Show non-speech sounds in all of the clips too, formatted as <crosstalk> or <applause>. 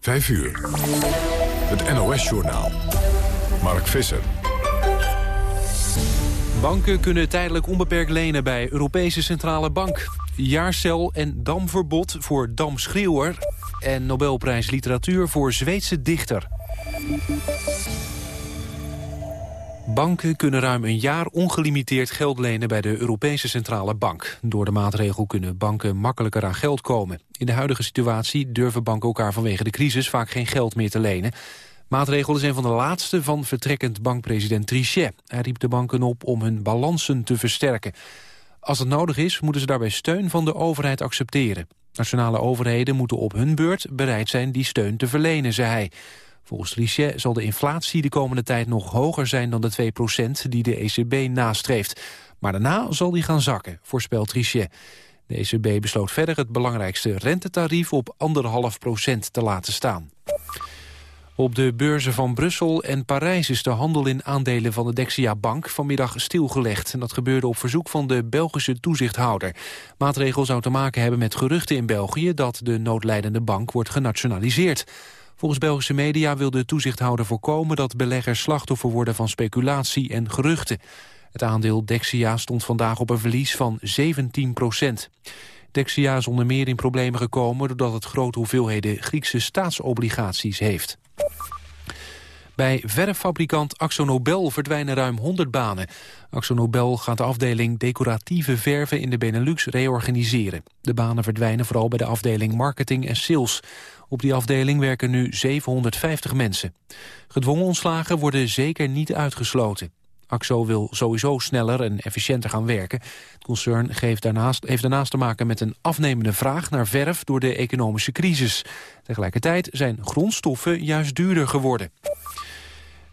5 uur. Het NOS-journaal. Mark Visser. Banken kunnen tijdelijk onbeperkt lenen bij Europese Centrale Bank. Jaarcel en damverbod voor damschreeuwer. En Nobelprijs Literatuur voor Zweedse dichter. Banken kunnen ruim een jaar ongelimiteerd geld lenen bij de Europese Centrale Bank. Door de maatregel kunnen banken makkelijker aan geld komen. In de huidige situatie durven banken elkaar vanwege de crisis vaak geen geld meer te lenen. Maatregel is een van de laatste van vertrekkend bankpresident Trichet. Hij riep de banken op om hun balansen te versterken. Als het nodig is, moeten ze daarbij steun van de overheid accepteren. Nationale overheden moeten op hun beurt bereid zijn die steun te verlenen, zei hij. Volgens Trichet zal de inflatie de komende tijd nog hoger zijn dan de 2% die de ECB nastreeft. Maar daarna zal die gaan zakken, voorspelt Trichet. De ECB besloot verder het belangrijkste rentetarief op 1,5 procent te laten staan. Op de beurzen van Brussel en Parijs is de handel in aandelen van de Dexia Bank vanmiddag stilgelegd. En dat gebeurde op verzoek van de Belgische toezichthouder. Maatregel zou te maken hebben met geruchten in België dat de noodlijdende bank wordt genationaliseerd. Volgens Belgische media wil de toezichthouder voorkomen dat beleggers slachtoffer worden van speculatie en geruchten. Het aandeel Dexia stond vandaag op een verlies van 17 procent. Dexia is onder meer in problemen gekomen doordat het grote hoeveelheden Griekse staatsobligaties heeft. Bij verffabrikant AxoNobel verdwijnen ruim 100 banen. AxoNobel gaat de afdeling decoratieve verven in de Benelux reorganiseren. De banen verdwijnen vooral bij de afdeling marketing en sales. Op die afdeling werken nu 750 mensen. Gedwongen ontslagen worden zeker niet uitgesloten. AXO wil sowieso sneller en efficiënter gaan werken. Het concern geeft daarnaast, heeft daarnaast te maken met een afnemende vraag naar verf door de economische crisis. Tegelijkertijd zijn grondstoffen juist duurder geworden.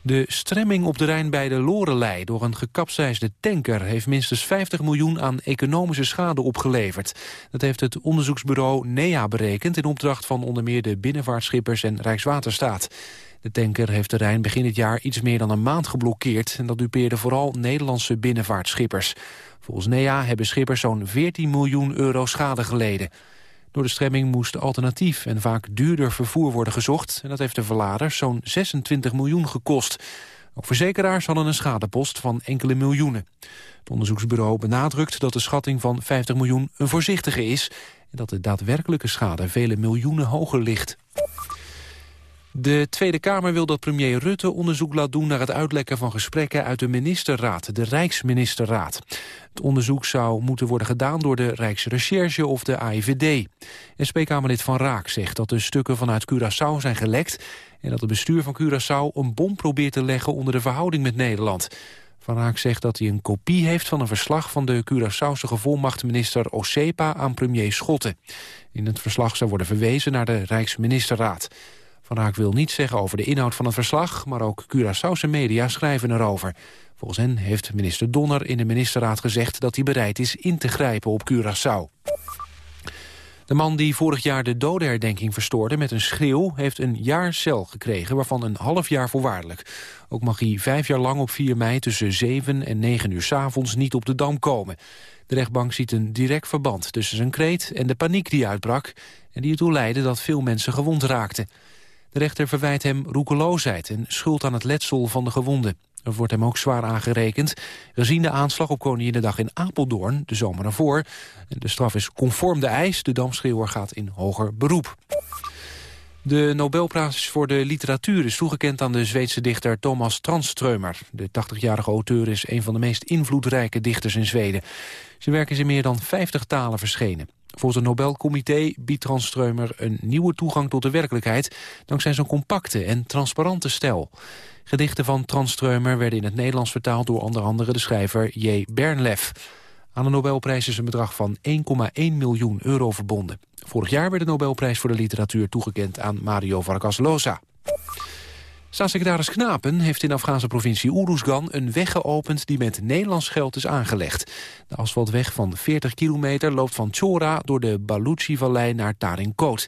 De stremming op de Rijn bij de Lorelei door een gekapseisde tanker... heeft minstens 50 miljoen aan economische schade opgeleverd. Dat heeft het onderzoeksbureau NEA berekend... in opdracht van onder meer de binnenvaartschippers en Rijkswaterstaat. De tanker heeft de Rijn begin dit jaar iets meer dan een maand geblokkeerd... en dat dupeerde vooral Nederlandse binnenvaartschippers. Volgens NEA hebben schippers zo'n 14 miljoen euro schade geleden. Door de stremming moest alternatief en vaak duurder vervoer worden gezocht... en dat heeft de verladers zo'n 26 miljoen gekost. Ook verzekeraars hadden een schadepost van enkele miljoenen. Het onderzoeksbureau benadrukt dat de schatting van 50 miljoen een voorzichtige is... en dat de daadwerkelijke schade vele miljoenen hoger ligt. De Tweede Kamer wil dat premier Rutte onderzoek laat doen naar het uitlekken van gesprekken uit de ministerraad, de Rijksministerraad. Het onderzoek zou moeten worden gedaan door de Rijksrecherche of de AIVD. SP-Kamerlid Van Raak zegt dat de stukken vanuit Curaçao zijn gelekt en dat het bestuur van Curaçao een bom probeert te leggen onder de verhouding met Nederland. Van Raak zegt dat hij een kopie heeft van een verslag van de Curaçaose gevolmachtminister Osepa aan premier Schotten. In het verslag zou worden verwezen naar de Rijksministerraad. Van Raak wil niets zeggen over de inhoud van het verslag... maar ook Curaçaose media schrijven erover. Volgens hen heeft minister Donner in de ministerraad gezegd... dat hij bereid is in te grijpen op Curaçao. De man die vorig jaar de dodenherdenking verstoorde met een schreeuw... heeft een jaar cel gekregen, waarvan een half jaar voorwaardelijk. Ook mag hij vijf jaar lang op 4 mei tussen 7 en 9 uur s avonds niet op de Dam komen. De rechtbank ziet een direct verband tussen zijn kreet en de paniek die uitbrak... en die ertoe leidde dat veel mensen gewond raakten. De rechter verwijt hem roekeloosheid en schuld aan het letsel van de gewonden. Er wordt hem ook zwaar aangerekend. Gezien de aanslag op Koninginnedag in Apeldoorn, de zomer daarvoor. De straf is conform de eis. De damschreeuwer gaat in hoger beroep. De Nobelprijs voor de literatuur is toegekend aan de Zweedse dichter Thomas Tranströmer. De 80-jarige auteur is een van de meest invloedrijke dichters in Zweden. Zijn werk is in meer dan 50 talen verschenen. Volgens het Nobelcomité biedt Tranströmer een nieuwe toegang tot de werkelijkheid... dankzij zijn compacte en transparante stijl. Gedichten van Tranströmer werden in het Nederlands vertaald... door onder andere de schrijver J. Bernlef. Aan de Nobelprijs is een bedrag van 1,1 miljoen euro verbonden. Vorig jaar werd de Nobelprijs voor de literatuur toegekend aan Mario Vargas Llosa. Staatssecretaris Knapen heeft in de Afghaanse provincie Uruzgan een weg geopend die met Nederlands geld is aangelegd. De asfaltweg van 40 kilometer loopt van Chora door de Baluchi-vallei naar Tarinkot.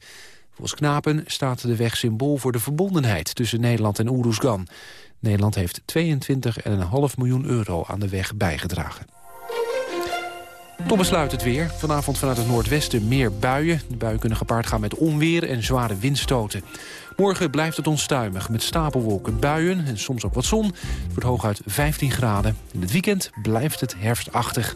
Volgens Knapen staat de weg symbool voor de verbondenheid tussen Nederland en Uruzgan. Nederland heeft 22,5 miljoen euro aan de weg bijgedragen. Tot besluit het weer. Vanavond vanuit het noordwesten meer buien. De buien kunnen gepaard gaan met onweer en zware windstoten. Morgen blijft het onstuimig met stapelwolken, buien en soms ook wat zon. Het wordt hooguit 15 graden. In het weekend blijft het herfstachtig.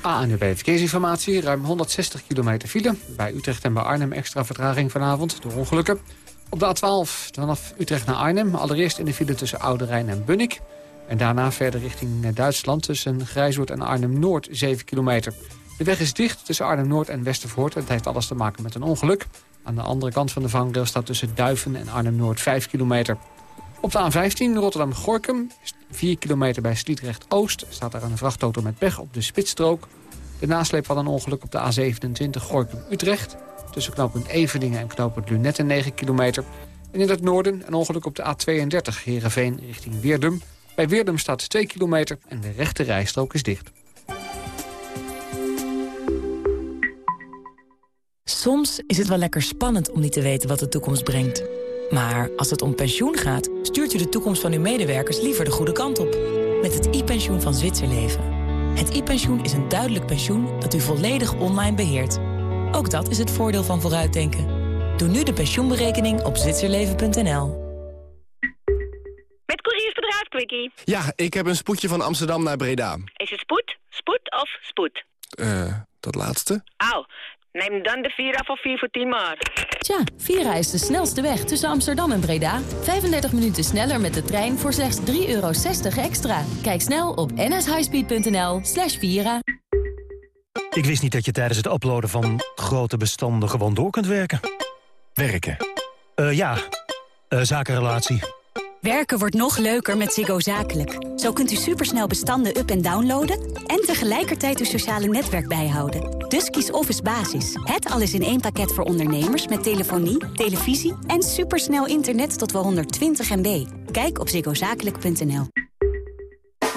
ANUB Verkeersinformatie, ruim 160 kilometer file. Bij Utrecht en bij Arnhem extra vertraging vanavond door ongelukken. Op de A12 vanaf Utrecht naar Arnhem. Allereerst in de file tussen Oude Rijn en Bunnik. En daarna verder richting eh, Duitsland tussen Grijswoord en Arnhem-Noord 7 kilometer. De weg is dicht tussen Arnhem-Noord en Westervoort. Het heeft alles te maken met een ongeluk. Aan de andere kant van de vangrail staat tussen Duiven en Arnhem-Noord 5 kilometer. Op de A15 Rotterdam-Gorkum, 4 kilometer bij Sliedrecht-Oost... staat er een vrachtauto met pech op de spitsstrook. De nasleep van een ongeluk op de A27 Gorkum-Utrecht... tussen knooppunt Eveningen en knooppunt Lunetten 9 kilometer. En in het noorden een ongeluk op de A32 Heerenveen richting Weerdum. Bij Weerdum staat 2 kilometer en de rechte rijstrook is dicht. Soms is het wel lekker spannend om niet te weten wat de toekomst brengt. Maar als het om pensioen gaat, stuurt u de toekomst van uw medewerkers liever de goede kant op. Met het e-pensioen van Zwitserleven. Het e-pensioen is een duidelijk pensioen dat u volledig online beheert. Ook dat is het voordeel van vooruitdenken. Doe nu de pensioenberekening op zwitserleven.nl. Met couriersbedrijf Quickie. Ja, ik heb een spoedje van Amsterdam naar Breda. Is het spoed, spoed of spoed? Eh, dat laatste? Au, neem dan de Vira voor 4 voor 10 maar. Tja, Vira is de snelste weg tussen Amsterdam en Breda. 35 minuten sneller met de trein voor slechts 3,60 euro extra. Kijk snel op nshighspeed.nl slash Vira. Ik wist niet dat je tijdens het uploaden van grote bestanden gewoon door kunt werken. Werken? Eh ja, Eh zakenrelatie. Werken wordt nog leuker met Ziggo Zakelijk. Zo kunt u supersnel bestanden up- en downloaden... en tegelijkertijd uw sociale netwerk bijhouden. Dus kies Office Basis. Het alles in één pakket voor ondernemers... met telefonie, televisie en supersnel internet tot wel 120 MB. Kijk op ziggozakelijk.nl.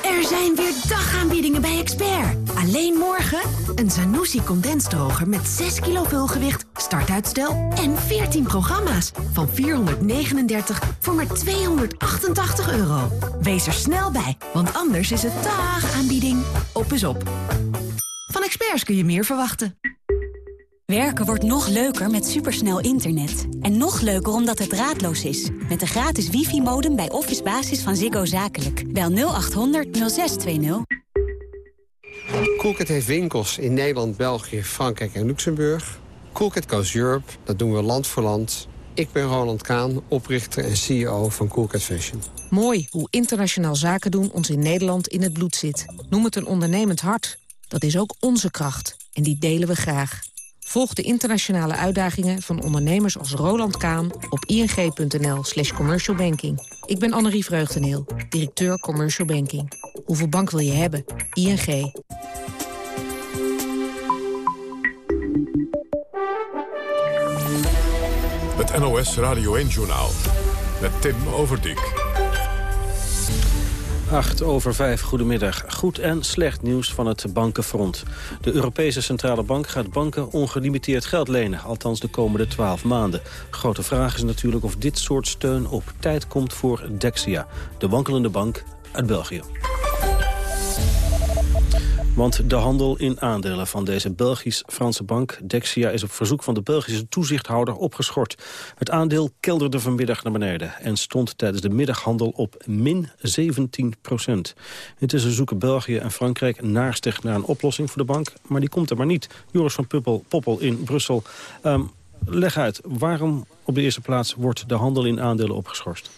Er zijn weer dagaanbiedingen bij Expert. Alleen morgen een Zanussi condensdroger met 6 kilo vulgewicht, startuitstel en 14 programma's. Van 439 voor maar 288 euro. Wees er snel bij, want anders is het dagaanbieding op is op. Van Experts kun je meer verwachten. Werken wordt nog leuker met supersnel internet. En nog leuker omdat het draadloos is. Met de gratis wifi-modem bij Office Basis van Ziggo Zakelijk. Bel 0800 0620. Coolcat heeft winkels in Nederland, België, Frankrijk en Luxemburg. Coolcat Goes Europe, dat doen we land voor land. Ik ben Roland Kaan, oprichter en CEO van Coolcat Fashion. Mooi hoe internationaal zaken doen ons in Nederland in het bloed zit. Noem het een ondernemend hart. Dat is ook onze kracht. En die delen we graag. Volg de internationale uitdagingen van ondernemers als Roland Kaan op ing.nl slash commercialbanking. Ik ben Annerie Vreugdeneel, directeur Commercial Banking. Hoeveel bank wil je hebben? ING. Het NOS Radio 1-journaal met Tim Overdijk. 8 over 5, goedemiddag. Goed en slecht nieuws van het bankenfront. De Europese Centrale Bank gaat banken ongelimiteerd geld lenen. Althans de komende 12 maanden. Grote vraag is natuurlijk of dit soort steun op tijd komt voor Dexia. De wankelende bank uit België. Want de handel in aandelen van deze Belgisch-Franse bank Dexia is op verzoek van de Belgische toezichthouder opgeschort. Het aandeel kelderde vanmiddag naar beneden en stond tijdens de middaghandel op min 17 procent. Intussen zoeken België en Frankrijk naarstig naar een oplossing voor de bank, maar die komt er maar niet. Joris van Puppel, Poppel in Brussel. Ehm, leg uit, waarom op de eerste plaats wordt de handel in aandelen opgeschorst?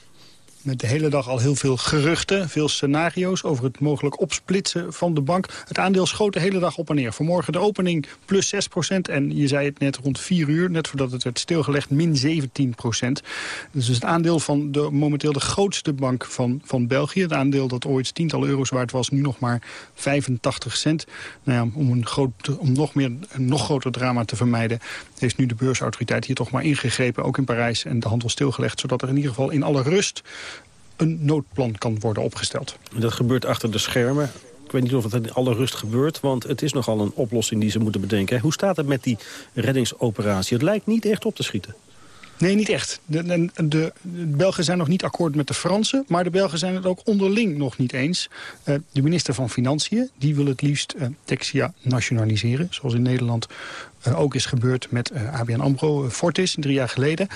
Met de hele dag al heel veel geruchten, veel scenario's... over het mogelijk opsplitsen van de bank. Het aandeel schoot de hele dag op en neer. Vanmorgen de opening plus 6% en je zei het net rond 4 uur... net voordat het werd stilgelegd, min 17% Dus het aandeel van de, momenteel de grootste bank van, van België... het aandeel dat ooit tientallen euro's waard was, nu nog maar 85 cent. Nou ja, om, een groot, om nog, meer, een nog groter drama te vermijden... heeft nu de beursautoriteit hier toch maar ingegrepen, ook in Parijs... en de handel stilgelegd, zodat er in ieder geval in alle rust een noodplan kan worden opgesteld. Dat gebeurt achter de schermen. Ik weet niet of het in alle rust gebeurt, want het is nogal een oplossing die ze moeten bedenken. Hoe staat het met die reddingsoperatie? Het lijkt niet echt op te schieten. Nee, niet echt. De, de, de, Belgen zijn nog niet akkoord met de Fransen... maar de Belgen zijn het ook onderling nog niet eens. Uh, de minister van Financiën die wil het liefst Dexia nationaliseren... zoals in Nederland uh, ook is gebeurd met ABN AMRO Fortis drie jaar geleden.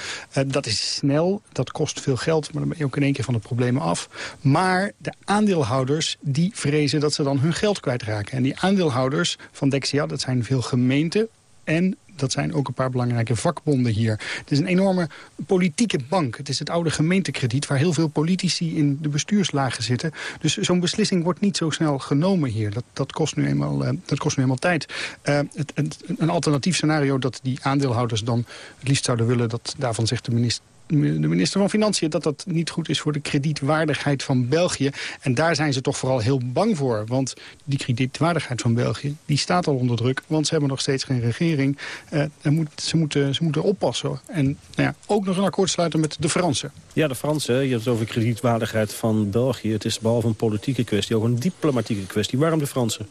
dat is snel, dat kost veel geld, maar dan ben je ook in één keer van de problemen af. Maar de aandeelhouders die vrezen dat ze dan hun geld kwijtraken. En die aandeelhouders van Dexia, dat zijn veel gemeenten en dat zijn ook een paar belangrijke vakbonden hier. Het is een enorme politieke bank. Het is het oude gemeentekrediet waar heel veel politici in de bestuurslagen zitten. Dus zo'n beslissing wordt niet zo snel genomen hier. Dat, dat, kost, nu eenmaal, uh, dat kost nu eenmaal tijd. Het, het, een alternatief scenario dat die aandeelhouders dan het liefst zouden willen... dat daarvan zegt de minister de minister van Financiën... dat dat niet goed is voor de kredietwaardigheid van België. En daar zijn ze toch vooral heel bang voor. Want die kredietwaardigheid van België die staat al onder druk. Want ze hebben nog steeds geen regering. Moet, ze, moeten, ze moeten oppassen. En nou ja, ook nog een akkoord sluiten met de Fransen. Ja, de Fransen. Je hebt het over kredietwaardigheid van België. Het is behalve een politieke kwestie ook een diplomatieke kwestie. Waarom de Fransen?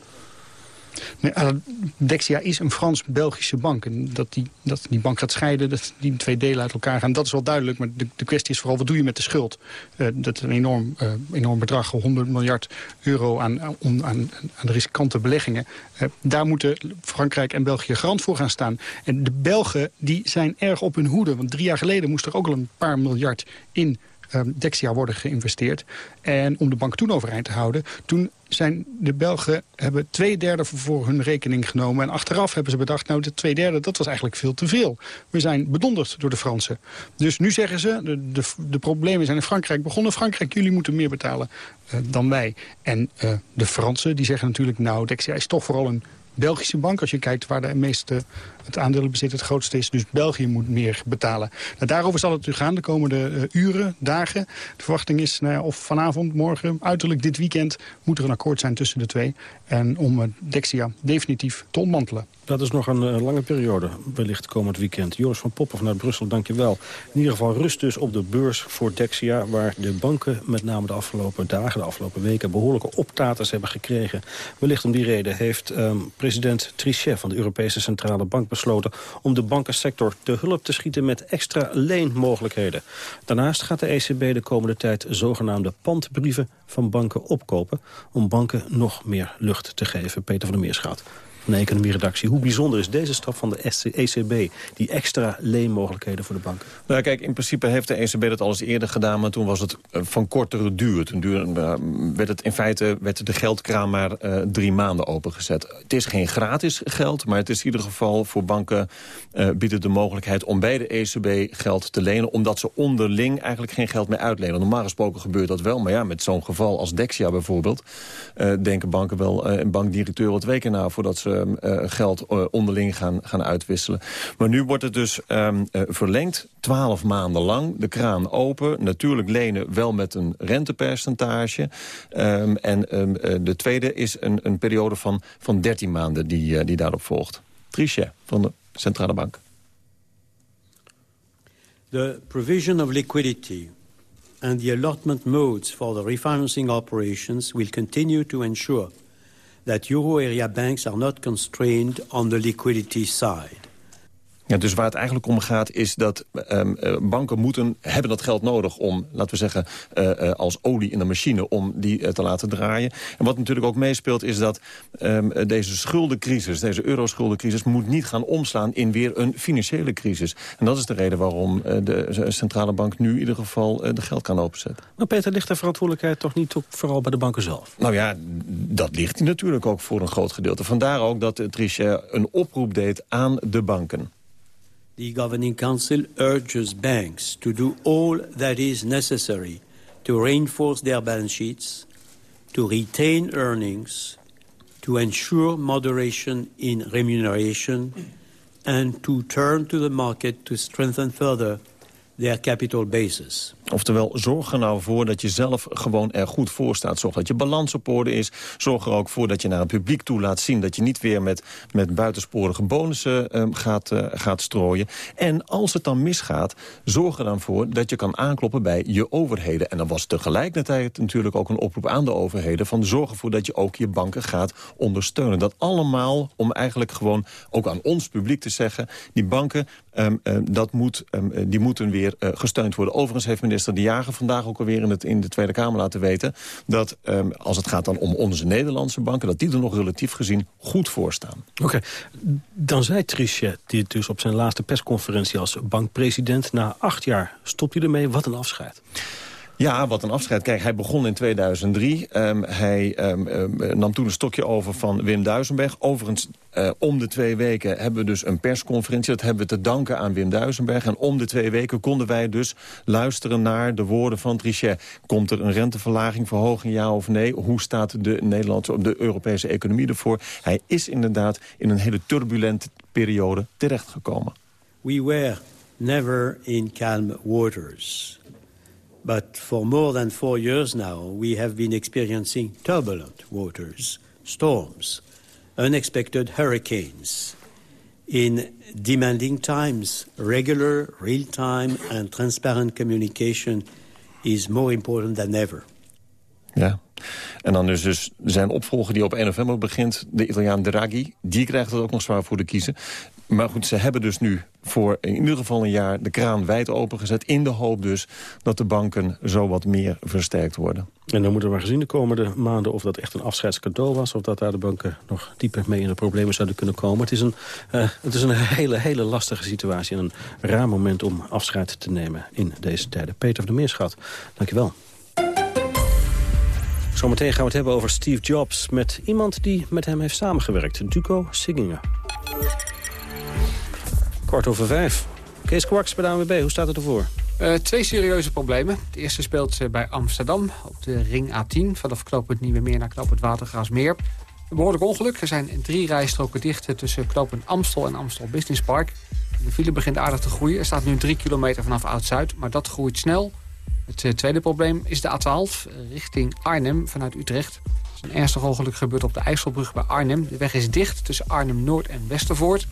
Dexia is een Frans-Belgische bank. En dat die, dat die bank gaat scheiden, dat die twee delen uit elkaar gaan... dat is wel duidelijk, maar de, de kwestie is vooral... wat doe je met de schuld? Uh, dat is een enorm, uh, enorm bedrag, 100 miljard euro aan, aan, aan, riskante beleggingen. daar moeten Frankrijk en België garant voor gaan staan. En de Belgen die zijn erg op hun hoede. Want drie jaar geleden moest er ook al een paar miljard in Dexia worden geïnvesteerd. En om de bank toen overeind te houden... toen zijn de Belgen hebben twee derde voor hun rekening genomen. En achteraf hebben ze bedacht, nou, de twee derde, dat was eigenlijk veel te veel. We zijn bedonderd door de Fransen. Dus nu zeggen ze, de, de, de problemen zijn in Frankrijk begonnen. Frankrijk, jullie moeten meer betalen uh, dan wij. En uh, de Fransen, die zeggen natuurlijk, nou, Dexia is toch vooral een Belgische bank. Als je kijkt waar de meeste het aandelenbezit het grootste is. Dus België moet meer betalen. Nou, daarover zal het nu gaan de komende uh, uren, dagen. De verwachting is nou ja, of vanavond, morgen, uiterlijk dit weekend... moet er een akkoord zijn tussen de twee. En om uh, Dexia definitief te ontmantelen. Dat is nog een uh, lange periode, wellicht komend weekend. Joris van Poppen vanuit Brussel, dank je wel. In ieder geval rust dus op de beurs voor Dexia... waar de banken met name de afgelopen dagen, de afgelopen weken... behoorlijke optaters hebben gekregen. Wellicht om die reden heeft um, president Trichet van de Europese Centrale Bank om de bankensector te hulp te schieten met extra leenmogelijkheden. Daarnaast gaat de ECB de komende tijd zogenaamde pandbrieven van banken opkopen... om banken nog meer lucht te geven. Peter van der Meerschout van de economieredactie. Hoe bijzonder is deze stap van de ECB, die extra leenmogelijkheden voor de banken? Nou kijk, in principe heeft de ECB dat al eens eerder gedaan... maar toen was het eh, van kortere duur. Toen uh, werd het in feite werd de geldkraan maar uh, drie maanden opengezet. Het is geen gratis geld, maar het is in ieder geval voor banken... Uh, biedt het de mogelijkheid om bij de ECB geld te lenen... omdat ze onderling eigenlijk geen geld meer uitlenen. Normaal gesproken gebeurt dat wel, maar ja, met zo'n geval als Dexia bijvoorbeeld... denken banken wel, een bankdirecteur wat weken na voordat ze uh, geld uh, onderling gaan, gaan uitwisselen. Maar nu wordt het dus um, uh, verlengd, twaalf maanden lang. De kraan open, natuurlijk lenen wel met een rentepercentage. Um, en de tweede is een, een periode van, van 13 maanden die, die daarop volgt. Trichet van de Centrale Bank. The provision of liquidity and the allotment modes for the refinancing operations will continue to ensure that euro area banks are not constrained on the liquidity side. Ja, dus waar het eigenlijk om gaat is dat um, banken moeten, hebben dat geld nodig om, laten we zeggen, uh, uh, als olie in de machine, om die uh, te laten draaien. En wat natuurlijk ook meespeelt is dat um, deze schuldencrisis, deze euroschuldencrisis, moet niet gaan omslaan in weer een financiële crisis. En dat is de reden waarom de centrale bank nu in ieder geval de geld kan openzetten. Maar Peter, ligt de verantwoordelijkheid toch niet ook vooral bij de banken zelf? Nou ja, dat ligt natuurlijk ook voor een groot gedeelte. Vandaar ook dat Trichet een oproep deed aan de banken. The Governing Council urges banks to do all that is necessary to reinforce their balance sheets, to retain earnings, to ensure moderation in remuneration, and to turn to the market to strengthen further their capital basis. Oftewel, zorg er nou voor dat je zelf gewoon er goed voor staat. Zorg dat je balans op orde is. Zorg er ook voor dat je naar het publiek toe laat zien... dat je niet weer met, met buitensporige bonussen um, gaat, uh, gaat strooien. En als het dan misgaat, zorg er dan voor dat je kan aankloppen bij je overheden. En dan was tegelijkertijd natuurlijk ook een oproep aan de overheden... van zorg ervoor dat je ook je banken gaat ondersteunen. Dat allemaal om eigenlijk gewoon ook aan ons publiek te zeggen... die banken, um, um, dat moet, um, die moeten weer uh, gesteund worden. Overigens heeft minister De Jager vandaag ook alweer in, het, in de Tweede Kamer laten weten... dat als het gaat dan om onze Nederlandse banken... dat die er nog relatief gezien goed voor staan. Oké, dan zei Trichet, die dus op zijn laatste persconferentie als bankpresident... na acht jaar stopt hij ermee, wat een afscheid. Ja, wat een afscheid. Kijk, hij begon in 2003. Um, hij um, um, nam toen een stokje over van Wim Duisenberg. Overigens, uh, om de twee weken hebben we dus een persconferentie. Dat hebben we te danken aan Wim Duisenberg. En om de twee weken konden wij dus luisteren naar de woorden van Trichet. Komt er een renteverlaging, verhoging, ja of nee? Hoe staat de Nederlandse, de Europese economie ervoor? Hij is inderdaad in een hele turbulente periode terechtgekomen. We were never in calm waters. But for more than four years now, we have been experiencing turbulent waters, storms, unexpected hurricanes. In demanding times, regular, real-time and transparent communication is more important than ever. Ja, en dan is dus zijn opvolger die op 1 november begint, de Italiaan Draghi. Die krijgt het ook nog zwaar voor de kiezen. Maar goed, ze hebben dus nu voor in ieder geval een jaar de kraan wijd opengezet... in de hoop dus dat de banken zo wat meer versterkt worden. En dan moeten we maar gezien de komende maanden of dat echt een afscheidscadeau was... of dat daar de banken nog dieper mee in de problemen zouden kunnen komen. Het is een, uh, het is een hele, hele lastige situatie en een raar moment om afscheid te nemen in deze tijden. Peter van der Meerschat, dankjewel. Zometeen gaan we het hebben over Steve Jobs... met iemand die met hem heeft samengewerkt, Duco Siggingen. Kwart over vijf. Kees Kwaks bij de hoe staat het ervoor? Uh, twee serieuze problemen. De eerste speelt uh, bij Amsterdam op de ring A10... vanaf knooppunt Nieuwe Meer naar knooppunt Watergraasmeer. Een behoorlijk ongeluk. Er zijn drie rijstroken dicht tussen knooppunt Amstel en Amstel Business Park. De file begint aardig te groeien. Er staat nu drie kilometer vanaf Oud-Zuid, maar dat groeit snel. Het tweede probleem is de A12 richting Arnhem vanuit Utrecht. Er is een ernstig ongeluk gebeurd op de IJsselbrug bij Arnhem. De weg is dicht tussen Arnhem-Noord en Westervoort...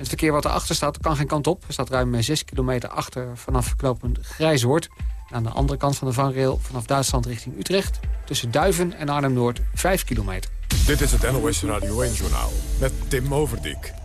Het verkeer wat erachter staat kan geen kant op. Er staat ruim 6 kilometer achter vanaf knooppunt Grijzoord. En aan de andere kant van de vangrail vanaf Duitsland richting Utrecht... tussen Duiven en Arnhem-Noord 5 kilometer. Dit is het NOS Radio 1-journaal met Tim Overdijk.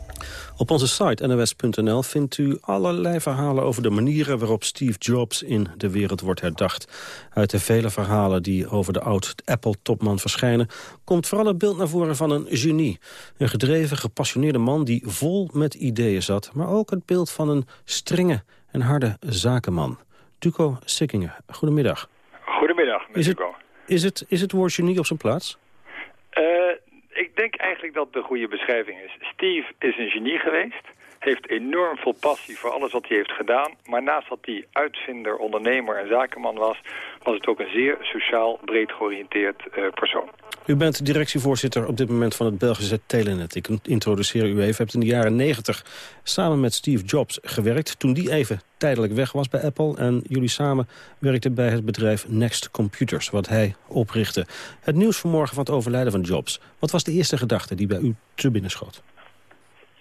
Op onze site nws.nl vindt u allerlei verhalen over de manieren waarop Steve Jobs in de wereld wordt herdacht. Uit de vele verhalen die over de oud-Apple-topman verschijnen, komt vooral het beeld naar voren van een genie. Een gedreven, gepassioneerde man die vol met ideeën zat, maar ook het beeld van een strenge en harde zakenman. Duco Sikkingen, goedemiddag. Goedemiddag, is het, is, het, is het woord genie op zijn plaats? Uh, ik denk eigenlijk dat een goede beschrijving is. Steve is een genie geweest. Heeft enorm veel passie voor alles wat hij heeft gedaan. Maar naast dat hij uitvinder, ondernemer en zakenman was... was het ook een zeer sociaal, breed georiënteerd uh, persoon. U bent directievoorzitter op dit moment van het Belgische Telenet. Ik introduceer u even. U hebt in de jaren 90 samen met Steve Jobs gewerkt. Toen die even tijdelijk weg was bij Apple. En jullie samen werkten bij het bedrijf Next Computers, wat hij oprichtte. Het nieuws vanmorgen van het overlijden van Jobs. Wat was de eerste gedachte die bij u te binnen schoot?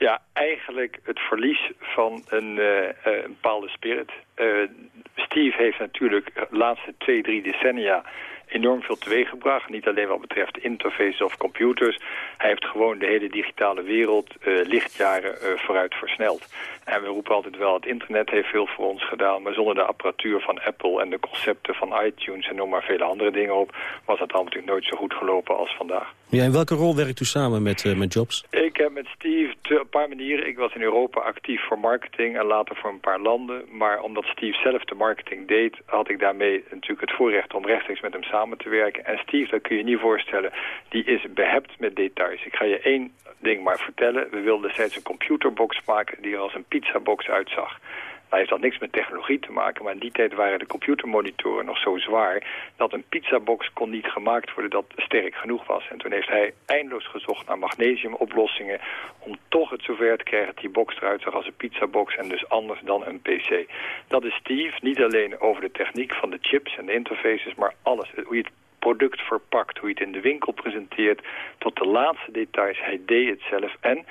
Ja, eigenlijk het verlies van een, uh, een bepaalde spirit. Uh, Steve heeft natuurlijk de laatste twee, drie decennia enorm veel teweeggebracht. Niet alleen wat betreft interfaces of computers. Hij heeft gewoon de hele digitale wereld uh, lichtjaren uh, vooruit versneld. En we roepen altijd wel, het internet heeft veel voor ons gedaan. Maar zonder de apparatuur van Apple en de concepten van iTunes en noem maar vele andere dingen op... was het allemaal natuurlijk nooit zo goed gelopen als vandaag. Ja, in welke rol werkt u samen met, uh, met Jobs? Ik heb met Steve op een paar manieren. Ik was in Europa actief voor marketing en later voor een paar landen. Maar omdat Steve zelf de marketing deed, had ik daarmee natuurlijk het voorrecht om rechtstreeks met hem samen te werken. En Steve, dat kun je niet voorstellen, die is behept met details. Ik ga je één ding maar vertellen. We wilden steeds een computerbox maken die er als een pizzabox uitzag. Hij heeft dat niks met technologie te maken, maar in die tijd waren de computermonitoren nog zo zwaar dat een pizzabox kon niet gemaakt worden dat sterk genoeg was. En toen heeft hij eindeloos gezocht naar magnesiumoplossingen om toch het zover te krijgen dat die box eruit zag als een pizzabox en dus anders dan een PC. Dat is Steve, niet alleen over de techniek van de chips en de interfaces, maar alles. Hoe je het product verpakt, hoe je het in de winkel presenteert, tot de laatste details. Hij deed het zelf en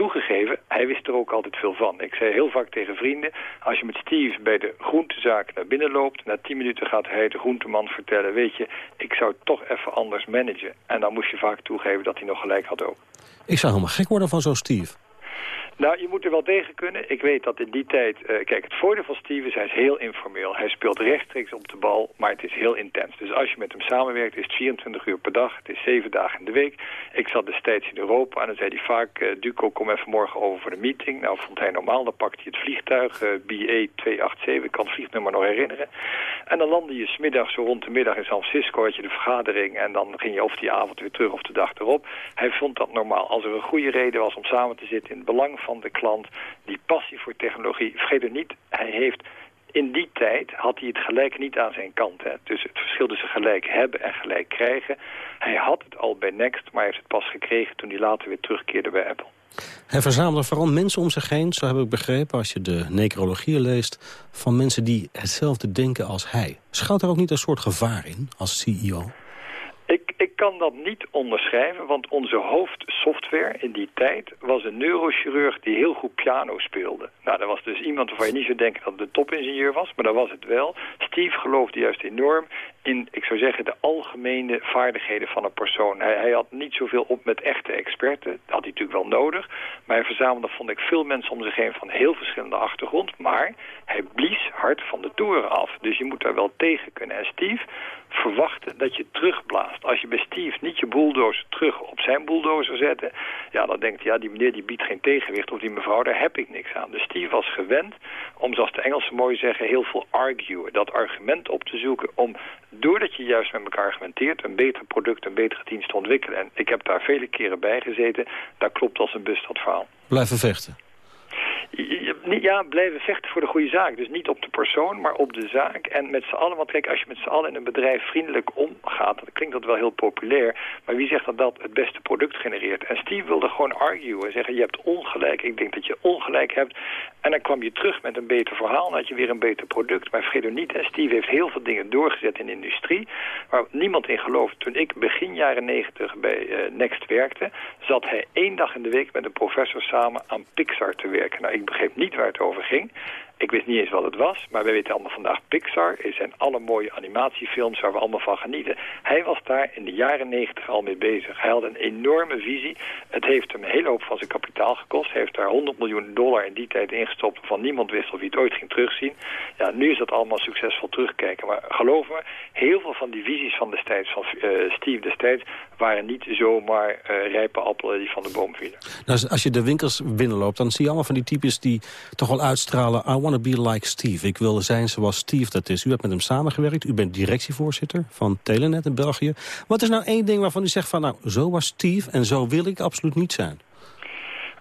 toegegeven, hij wist er ook altijd veel van. Ik zei heel vaak tegen vrienden, als je met Steve bij de groentezaak naar binnen loopt, na tien minuten gaat hij de groenteman vertellen, weet je, ik zou toch even anders managen. En dan moest je vaak toegeven dat hij nog gelijk had ook. Ik zou helemaal gek worden van zo'n Steve. Nou, je moet er wel tegen kunnen. Ik weet dat in die tijd... Uh, kijk, het voordeel van Steve is, hij is heel informeel. Hij speelt rechtstreeks op de bal, maar het is heel intens. Dus als je met hem samenwerkt, is het 24 uur per dag. Het is 7 dagen in de week. Ik zat destijds in Europa en dan zei hij vaak... Uh, Duco, kom even morgen over voor de meeting. Nou, vond hij normaal. Dan pakte hij het vliegtuig, uh, BA 287. Ik kan het vliegnummer nog herinneren. En dan landde je smiddag, zo rond de middag in San Francisco... had je de vergadering en dan ging je of die avond weer terug of de dag erop. Hij vond dat normaal. Als er een goede reden was om samen te zitten in het belang van de klant, die passie voor technologie. Vergeet het niet, hij heeft in die tijd had hij het gelijk niet aan zijn kant. Hè. Dus het verschil tussen gelijk hebben en gelijk krijgen. Hij had het al bij Next, maar hij heeft het pas gekregen toen hij later weer terugkeerde bij Apple. Hij verzamelde vooral mensen om zich heen, zo heb ik begrepen... als je de necrologieën leest, van mensen die hetzelfde denken als hij. Schuilt er ook niet een soort gevaar in als CEO? Ik, ik kan dat niet onderschrijven, want onze hoofdsoftware in die tijd was een neurochirurg die heel goed piano speelde. Nou, dat was dus iemand waarvan je niet zou denken dat het de topingenieur was, maar dat was het wel. Steve geloofde juist enorm in, ik zou zeggen, de algemene vaardigheden van een persoon. Hij, hij, had niet zoveel op met echte experten, dat had hij natuurlijk wel nodig. Maar hij verzamelde, vond ik, veel mensen om zich heen van heel verschillende achtergrond. Maar hij blies hard van de toren af, dus je moet daar wel tegen kunnen. En Steve verwachtte dat je terugblaast. Als je bij Steve niet je bulldozer terug op zijn bulldozer zette... ja, dan denkt hij, ja, die meneer die biedt geen tegenwicht... of die mevrouw, daar heb ik niks aan. Dus Steve was gewend om, zoals de Engelsen mooi zeggen... heel veel arguen, dat argument op te zoeken... om, doordat je juist met elkaar argumenteert... een beter product, een betere dienst te ontwikkelen. En ik heb daar vele keren bij gezeten. Daar klopt als een bus dat verhaal. Blijven vechten. Ja, blijven vechten voor de goede zaak. Dus niet op de persoon, maar op de zaak. En met z'n allen, want kijk, als je met z'n allen in een bedrijf vriendelijk omgaat... dan klinkt dat wel heel populair. Maar wie zegt dat dat het beste product genereert? En Steve wilde gewoon arguen en zeggen, je hebt ongelijk. Ik denk dat je ongelijk hebt. En dan kwam je terug met een beter verhaal en had je weer een beter product. Maar vergeet er niet, en Steve heeft heel veel dingen doorgezet in de industrie... waar niemand in gelooft. Toen ik begin jaren negentig bij uh, Next werkte... zat hij één dag in de week met een professor samen aan Pixar te werken. Nou, ik begreep niet waar het over ging. Ik wist niet eens wat het was, maar wij weten allemaal vandaag Pixar. Er zijn alle mooie animatiefilms waar we allemaal van genieten. Hij was daar in de jaren negentig al mee bezig. Hij had een enorme visie. Het heeft hem een hele hoop van zijn kapitaal gekost. Hij heeft daar 100 miljoen dollar in die tijd ingestopt... van niemand wist of hij het ooit ging terugzien. Ja, nu is dat allemaal succesvol terugkijken. Maar geloof me, heel veel van die visies van destijds, van uh, Steve destijds... waren niet zomaar uh, rijpe appelen die van de boom vielen. Nou, als je de winkels binnenloopt, dan zie je allemaal van die types... die toch wel uitstralen wanna be like Steve. Ik wil zijn zoals Steve dat is. U hebt met hem samengewerkt. U bent directievoorzitter van Telenet in België. Wat is nou één ding waarvan u zegt van... nou, zo was Steve en zo wil ik absoluut niet zijn?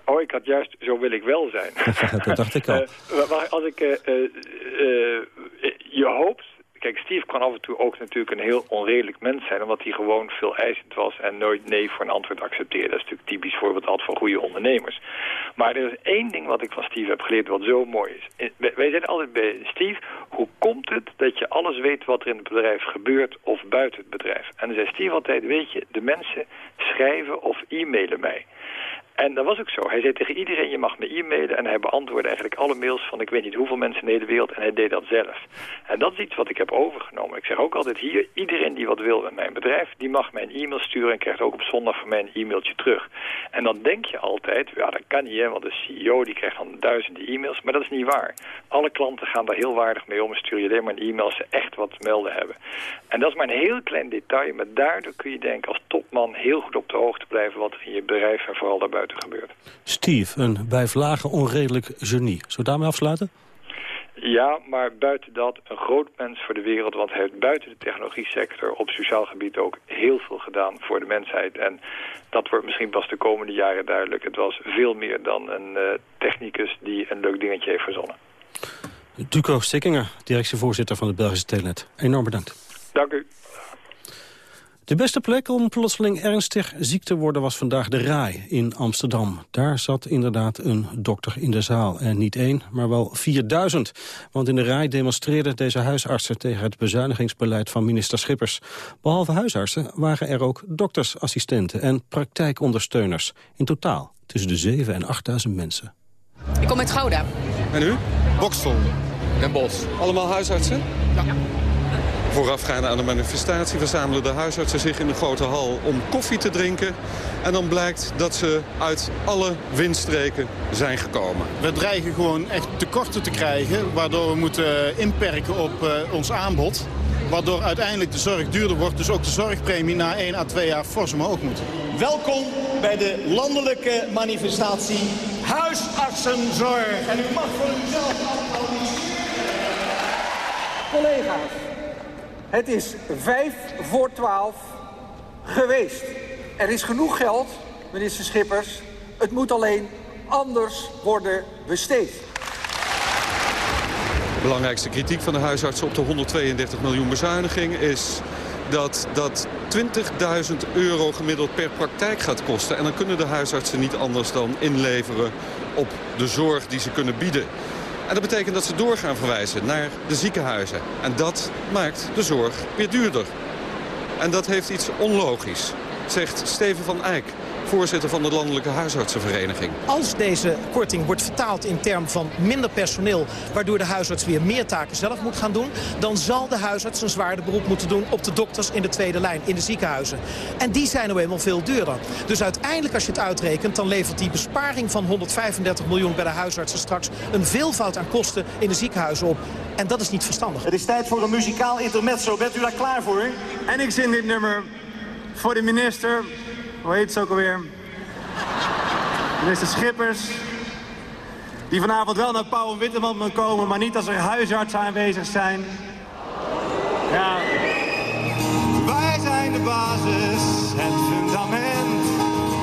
Oh, ik had juist, zo wil ik wel zijn. <laughs> dat dacht ik al. Uh, als ik, uh, uh, je hoopt Kijk, Steve kan af en toe ook natuurlijk een heel onredelijk mens zijn... omdat hij gewoon veel eisend was en nooit nee voor een antwoord accepteerde. Dat is natuurlijk typisch voorbeeld altijd van goede ondernemers. Maar er is één ding wat ik van Steve heb geleerd wat zo mooi is. Wij zijn altijd bij Steve, hoe komt het dat je alles weet wat er in het bedrijf gebeurt of buiten het bedrijf? En dan zei Steve altijd, weet je, de mensen schrijven of e-mailen mij. En dat was ook zo. Hij zei tegen iedereen, je mag me e-mailen. En hij beantwoordde eigenlijk alle mails van ik weet niet hoeveel mensen in de hele wereld. En hij deed dat zelf. En dat is iets wat ik heb overgenomen. Ik zeg ook altijd hier, iedereen die wat wil met mijn bedrijf... die mag mij een e-mail sturen en krijgt ook op zondag van mij een e-mailtje terug. En dan denk je altijd, ja dat kan niet want de CEO die krijgt dan duizenden e-mails. Maar dat is niet waar. Alle klanten gaan daar heel waardig mee om en stuur je alleen maar een e-mail als ze echt wat te melden hebben. En dat is maar een heel klein detail, maar daardoor kun je denk als topman heel goed op de hoogte blijven... wat er in je bedrijf en vooral daarbuiten gebeurt. Steve, een bij vlagen onredelijk genie. Zullen we daarmee afsluiten? Ja, maar buiten dat een groot mens voor de wereld... want hij heeft buiten de technologie sector op sociaal gebied ook heel veel gedaan voor de mensheid. En dat wordt misschien pas de komende jaren duidelijk. Het was veel meer dan een uh, technicus die een leuk dingetje heeft verzonnen. Duco Stikkinger, directievoorzitter van het Belgische Telenet. Enorm bedankt. Dank u. De beste plek om plotseling ernstig ziek te worden was vandaag de RAI in Amsterdam. Daar zat inderdaad een dokter in de zaal. En niet één, maar wel 4000. Want in de RAI demonstreerden deze huisartsen tegen het bezuinigingsbeleid van minister Schippers. Behalve huisartsen waren er ook doktersassistenten en praktijkondersteuners. In totaal tussen de 7 en 8000 mensen. Ik kom uit Gouda. En u? Bokstel. En Bos. Allemaal huisartsen? Ja. Voorafgaande aan de manifestatie verzamelen de huisartsen zich in de grote hal om koffie te drinken. En dan blijkt dat ze uit alle windstreken zijn gekomen. We dreigen gewoon echt tekorten te krijgen, waardoor we moeten inperken op uh, ons aanbod. Waardoor uiteindelijk de zorg duurder wordt, dus ook de zorgpremie na 1 à 2 jaar fors omhoog moet. Welkom bij de landelijke manifestatie Huisartsenzorg. En u mag voor uzelf Collega's, het is vijf voor twaalf geweest. Er is genoeg geld, minister Schippers. Het moet alleen anders worden besteed. De belangrijkste kritiek van de huisartsen op de 132 miljoen bezuiniging is dat dat 20.000 euro gemiddeld per praktijk gaat kosten. En dan kunnen de huisartsen niet anders dan inleveren op de zorg die ze kunnen bieden. En dat betekent dat ze door gaan verwijzen naar de ziekenhuizen. En dat maakt de zorg weer duurder. En dat heeft iets onlogisch, zegt Steven van Eyck voorzitter van de Landelijke Huisartsenvereniging. Als deze korting wordt vertaald in termen van minder personeel... waardoor de huisarts weer meer taken zelf moet gaan doen... dan zal de huisarts een zwaarder beroep moeten doen op de dokters in de tweede lijn, in de ziekenhuizen. En die zijn nou eenmaal veel duurder. Dus uiteindelijk als je het uitrekent, dan levert die besparing van 135 miljoen bij de huisartsen straks... een veelvoud aan kosten in de ziekenhuizen op. En dat is niet verstandig. Het is tijd voor een muzikaal intermezzo. Bent u daar klaar voor? En ik zing dit nummer voor de minister hoe heet ze ook alweer? Minister Schippers. Die vanavond wel naar Pauw en Witteman moet komen, maar niet als er huisartsen aanwezig zijn. Ja. Wij zijn de basis, het fundament.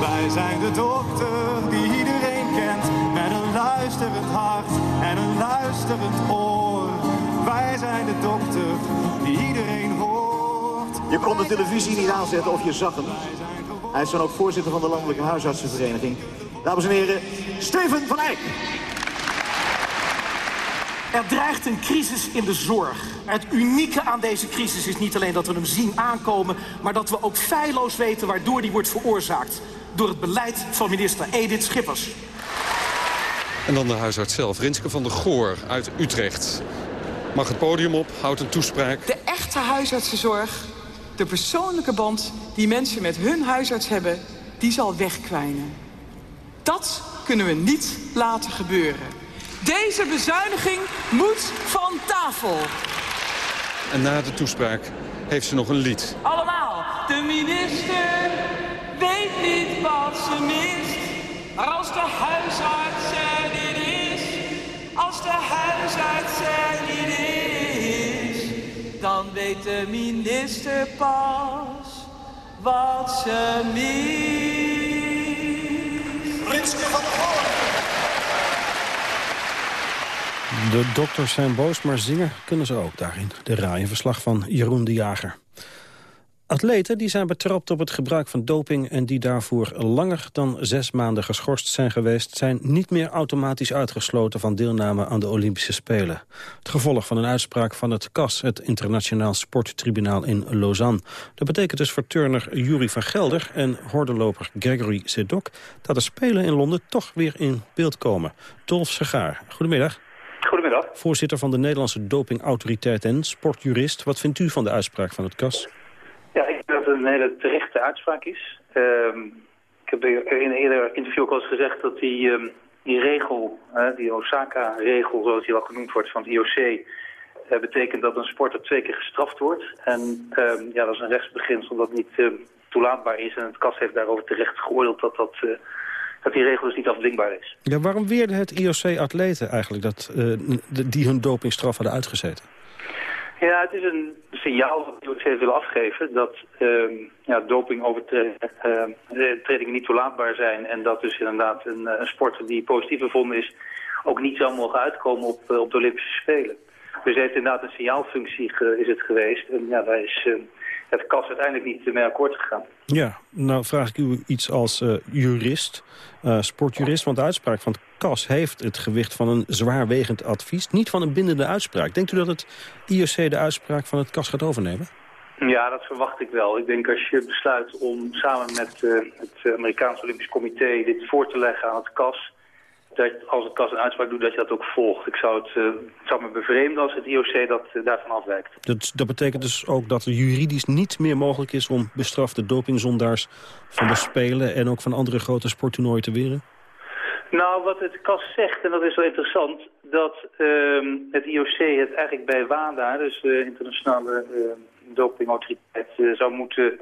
Wij zijn de dokter die iedereen kent. Met een luisterend hart en een luisterend oor. Wij zijn de dokter die iedereen hoort. Je kon de televisie niet aanzetten of je zag hem. Hij is dan ook voorzitter van de Landelijke Huisartsenvereniging. Dames en heren, Steven van Eyck. Er dreigt een crisis in de zorg. Het unieke aan deze crisis is niet alleen dat we hem zien aankomen... maar dat we ook feilloos weten waardoor die wordt veroorzaakt. Door het beleid van minister Edith Schippers. En dan de huisarts zelf, Rinske van der Goor uit Utrecht. Mag het podium op, houdt een toespraak. De echte huisartsenzorg de persoonlijke band die mensen met hun huisarts hebben, die zal wegkwijnen. Dat kunnen we niet laten gebeuren. Deze bezuiniging moet van tafel. En na de toespraak heeft ze nog een lied. Allemaal. De minister weet niet wat ze mist. Maar als de huisarts er niet is, als de huisarts er niet is, dan weet de minister pas wat ze mist. Rinske van der De dokters zijn boos, maar zingen kunnen ze ook daarin. De raaienverslag van Jeroen de Jager. Atleten die zijn betrapt op het gebruik van doping... en die daarvoor langer dan zes maanden geschorst zijn geweest... zijn niet meer automatisch uitgesloten van deelname aan de Olympische Spelen. Het gevolg van een uitspraak van het CAS, het Internationaal Sporttribunaal in Lausanne. Dat betekent dus voor turner Jury van Gelder en hordenloper Gregory Sedok... dat de Spelen in Londen toch weer in beeld komen. Dolf Segaar, goedemiddag. Goedemiddag. Voorzitter van de Nederlandse Dopingautoriteit en sportjurist. Wat vindt u van de uitspraak van het CAS? Dat het een hele terechte uitspraak is. Uh, ik heb in een eerder interview ook al eens gezegd dat die, um, die regel, die Osaka-regel zoals die wel genoemd wordt van het IOC, uh, betekent dat een sporter twee keer gestraft wordt. En ehm, ja, dat is een rechtsbeginsel dat niet toelaatbaar is. En het KAS heeft daarover terecht geoordeeld dat, dat, dat die regel dus niet afdwingbaar is. Ja, waarom weerde het IOC atleten eigenlijk dat, die hun dopingstraf hadden uitgezeten? Ja, het is een signaal dat de heeft willen afgeven dat uh, ja, dopingovertredingen uh, niet toelaatbaar zijn. En dat dus inderdaad een, een sport die positief bevonden is ook niet zou mogen uitkomen op, op de Olympische Spelen. Dus heeft inderdaad een signaalfunctie is het geweest. En ja, daar is het KAS uiteindelijk niet mee akkoord gegaan. Ja, nou vraag ik u iets als jurist, sportjurist. Want de uitspraak van het KAS heeft het gewicht van een zwaarwegend advies. Niet van een bindende uitspraak. Denkt u dat het IOC de uitspraak van het KAS gaat overnemen? Ja, dat verwacht ik wel. Ik denk als je besluit om samen met uh, het Amerikaans Olympisch Comité dit voor te leggen aan het KAS, dat als het KAS een uitspraak doet, dat je dat ook volgt. Ik zou het, uh, het zou me bevreemden als het IOC dat uh, daarvan afwijkt. Dat, dat betekent dus ook dat er juridisch niet meer mogelijk is om bestrafte dopingzondaars van de Spelen en ook van andere grote sporttoernooien te weren? Nou, wat het KAS zegt, en dat is wel interessant, dat uh, het IOC het eigenlijk bij WADA, dus de internationale uh, dopingautoriteit, uh, zou, moeten,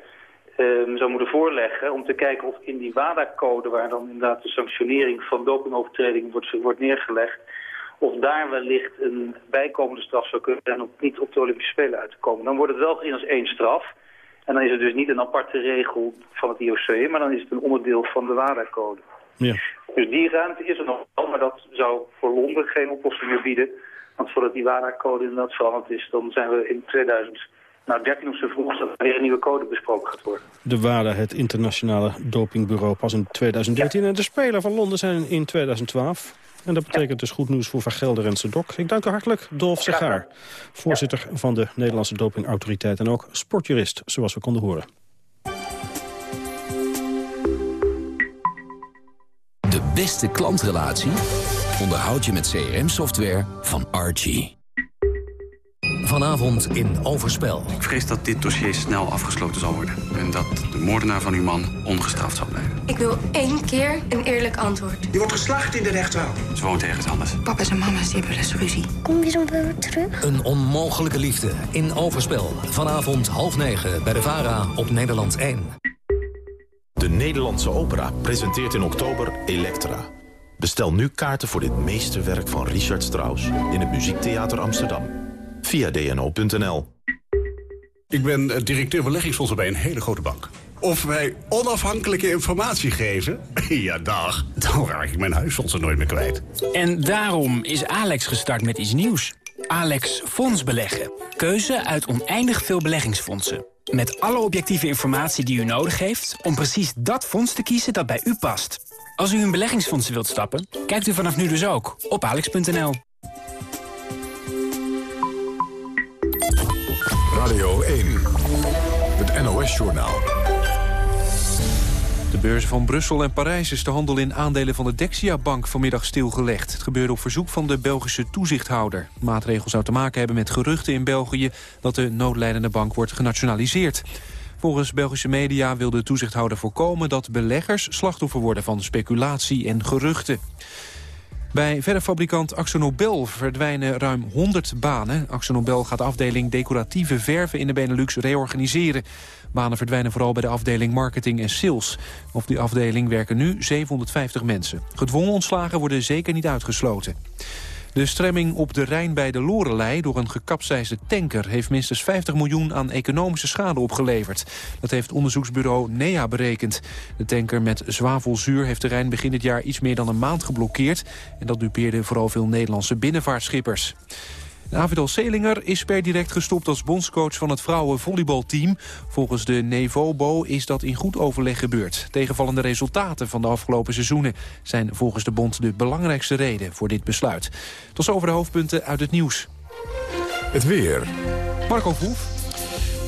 uh, zou moeten voorleggen om te kijken of in die WADA-code, waar dan inderdaad de sanctionering van dopingovertredingen wordt, wordt neergelegd, of daar wellicht een bijkomende straf zou kunnen zijn om niet op de Olympische Spelen uit te komen. Dan wordt het wel gezien als één straf. En dan is het dus niet een aparte regel van het IOC, maar dan is het een onderdeel van de WADA-code. Ja. Dus die ruimte is er nog wel, maar dat zou voor Londen geen oplossing meer bieden. Want voordat die WADA-code inderdaad veranderd is, dan zijn we in 2013 nou, of zo vroeg dat er weer een nieuwe code besproken gaat worden. De WADA, het internationale dopingbureau, pas in 2013. En de Spelen van Londen zijn in 2012. En dat betekent dus goed nieuws voor Van Gelder en Sedok. Ik dank u hartelijk, Dolf Segaar, voorzitter van de Nederlandse Dopingautoriteit... en ook sportjurist, zoals we konden horen. Beste klantrelatie onderhoud je met CRM-software van Archie. Vanavond in Overspel. Ik vrees dat dit dossier snel afgesloten zal worden. En dat de moordenaar van uw man ongestraft zal blijven. Ik wil één keer een eerlijk antwoord. Je wordt geslacht in de rechtszaal. Ze woont ergens anders. Papa en mama die hebben ruzie. Kom je zo weer terug? Een onmogelijke liefde in Overspel. Vanavond half negen bij de VARA op Nederland 1. De Nederlandse Opera presenteert in oktober Elektra. Bestel nu kaarten voor dit meesterwerk van Richard Strauss... in het Muziektheater Amsterdam. Via dno.nl. Ik ben directeur beleggingsfondsen bij een hele grote bank. Of wij onafhankelijke informatie geven? <laughs> ja, dag. Dan raak ik mijn huisfondsen nooit meer kwijt. En daarom is Alex gestart met iets nieuws. Alex Fonds Beleggen. Keuze uit oneindig veel beleggingsfondsen. Met alle objectieve informatie die u nodig heeft... om precies dat fonds te kiezen dat bij u past. Als u in beleggingsfondsen wilt stappen, kijkt u vanaf nu dus ook op alex.nl. Radio 1, het NOS-journaal. De beurzen van Brussel en Parijs is de handel in aandelen van de Dexia-bank vanmiddag stilgelegd. Het gebeurde op verzoek van de Belgische toezichthouder. De maatregel zou te maken hebben met geruchten in België dat de noodlijdende bank wordt genationaliseerd. Volgens Belgische media wil de toezichthouder voorkomen dat beleggers slachtoffer worden van speculatie en geruchten. Bij verffabrikant Axonobel verdwijnen ruim 100 banen. Axonobel gaat de afdeling decoratieve verven in de Benelux reorganiseren. Banen verdwijnen vooral bij de afdeling marketing en sales. Op die afdeling werken nu 750 mensen. Gedwongen ontslagen worden zeker niet uitgesloten. De stremming op de Rijn bij de Lorelei door een gekapseisde tanker... heeft minstens 50 miljoen aan economische schade opgeleverd. Dat heeft onderzoeksbureau NEA berekend. De tanker met zwavelzuur heeft de Rijn begin dit jaar iets meer dan een maand geblokkeerd. En dat dupeerde vooral veel Nederlandse binnenvaartschippers. Avidal Selinger is per direct gestopt als bondscoach van het vrouwenvolleybalteam. Volgens de Nevobo is dat in goed overleg gebeurd. Tegenvallende resultaten van de afgelopen seizoenen zijn volgens de bond de belangrijkste reden voor dit besluit. Tot over de hoofdpunten uit het nieuws. Het weer. Marco Verhoef.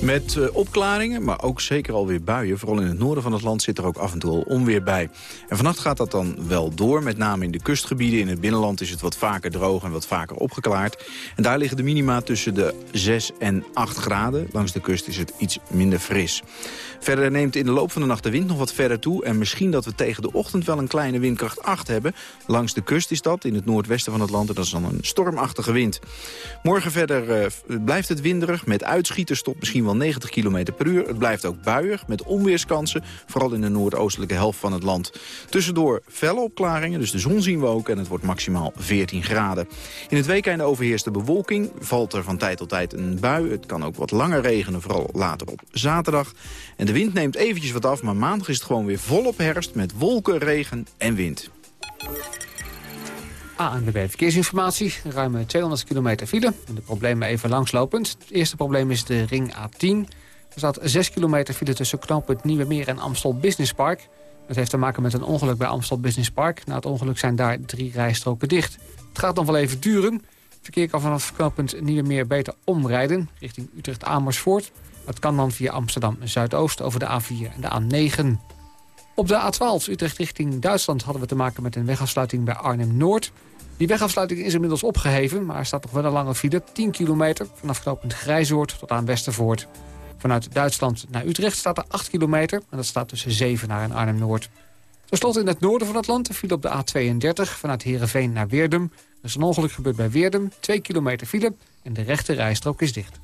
Met uh, opklaringen, maar ook zeker alweer buien. Vooral in het noorden van het land zit er ook af en toe al onweer bij. En vannacht gaat dat dan wel door, met name in de kustgebieden. In het binnenland is het wat vaker droog en wat vaker opgeklaard. En daar liggen de minima tussen de 6 en 8 graden. Langs de kust is het iets minder fris. Verder neemt in de loop van de nacht de wind nog wat verder toe. En misschien dat we tegen de ochtend wel een kleine windkracht 8 hebben. Langs de kust is dat, in het noordwesten van het land. En dat is dan een stormachtige wind. Morgen verder uh, blijft het winderig, met uitschieters tot misschien wel 90 km per uur. Het blijft ook buiig met onweerskansen, vooral in de noordoostelijke helft van het land. Tussendoor felle opklaringen, dus de zon zien we ook en het wordt maximaal 14 graden. In het weekend overheerst de bewolking, valt er van tijd tot tijd een bui. Het kan ook wat langer regenen, vooral later op zaterdag. En de wind neemt eventjes wat af, maar maandag is het gewoon weer volop herfst met wolken, regen en wind. ANWB Verkeersinformatie. Ruim 200 kilometer file. En de problemen even langslopend. Het eerste probleem is de ring A10. Er staat 6 kilometer file tussen knooppunt Nieuwe Meer en Amstel Business Park. Dat heeft te maken met een ongeluk bij Amstel Business Park. Na het ongeluk zijn daar drie rijstroken dicht. Het gaat dan wel even duren. Verkeer kan vanaf knooppunt Nieuwe Meer beter omrijden richting Utrecht-Amersfoort. Dat kan dan via Amsterdam-Zuidoost over de A4 en de A9. Op de A12 Utrecht richting Duitsland hadden we te maken met een wegafsluiting bij Arnhem-Noord. Die wegafsluiting is inmiddels opgeheven, maar er staat nog wel een lange file. 10 kilometer vanaf knooppunt Grijzoord tot aan Westervoort. Vanuit Duitsland naar Utrecht staat er 8 kilometer. En dat staat tussen Zevenaar en Arnhem-Noord. Ten slotte in het noorden van het land file op de A32 vanuit Heerenveen naar Weerdum. Er is een ongeluk gebeurd bij Weerdum. 2 kilometer file en de rechte rijstrook is dicht.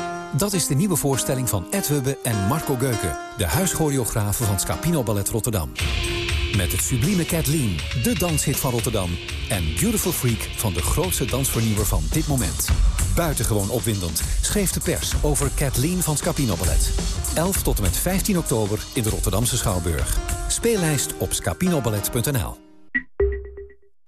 Dat is de nieuwe voorstelling van Ed Hubbe en Marco Geuken... de huischoreografen van Scapino Ballet Rotterdam. Met het sublieme Kathleen, de danshit van Rotterdam... en Beautiful Freak van de grootste dansvernieuwer van dit moment. Buitengewoon opwindend schreef de pers over Kathleen van Scapino Ballet. 11 tot en met 15 oktober in de Rotterdamse Schouwburg. Speellijst op scapinoballet.nl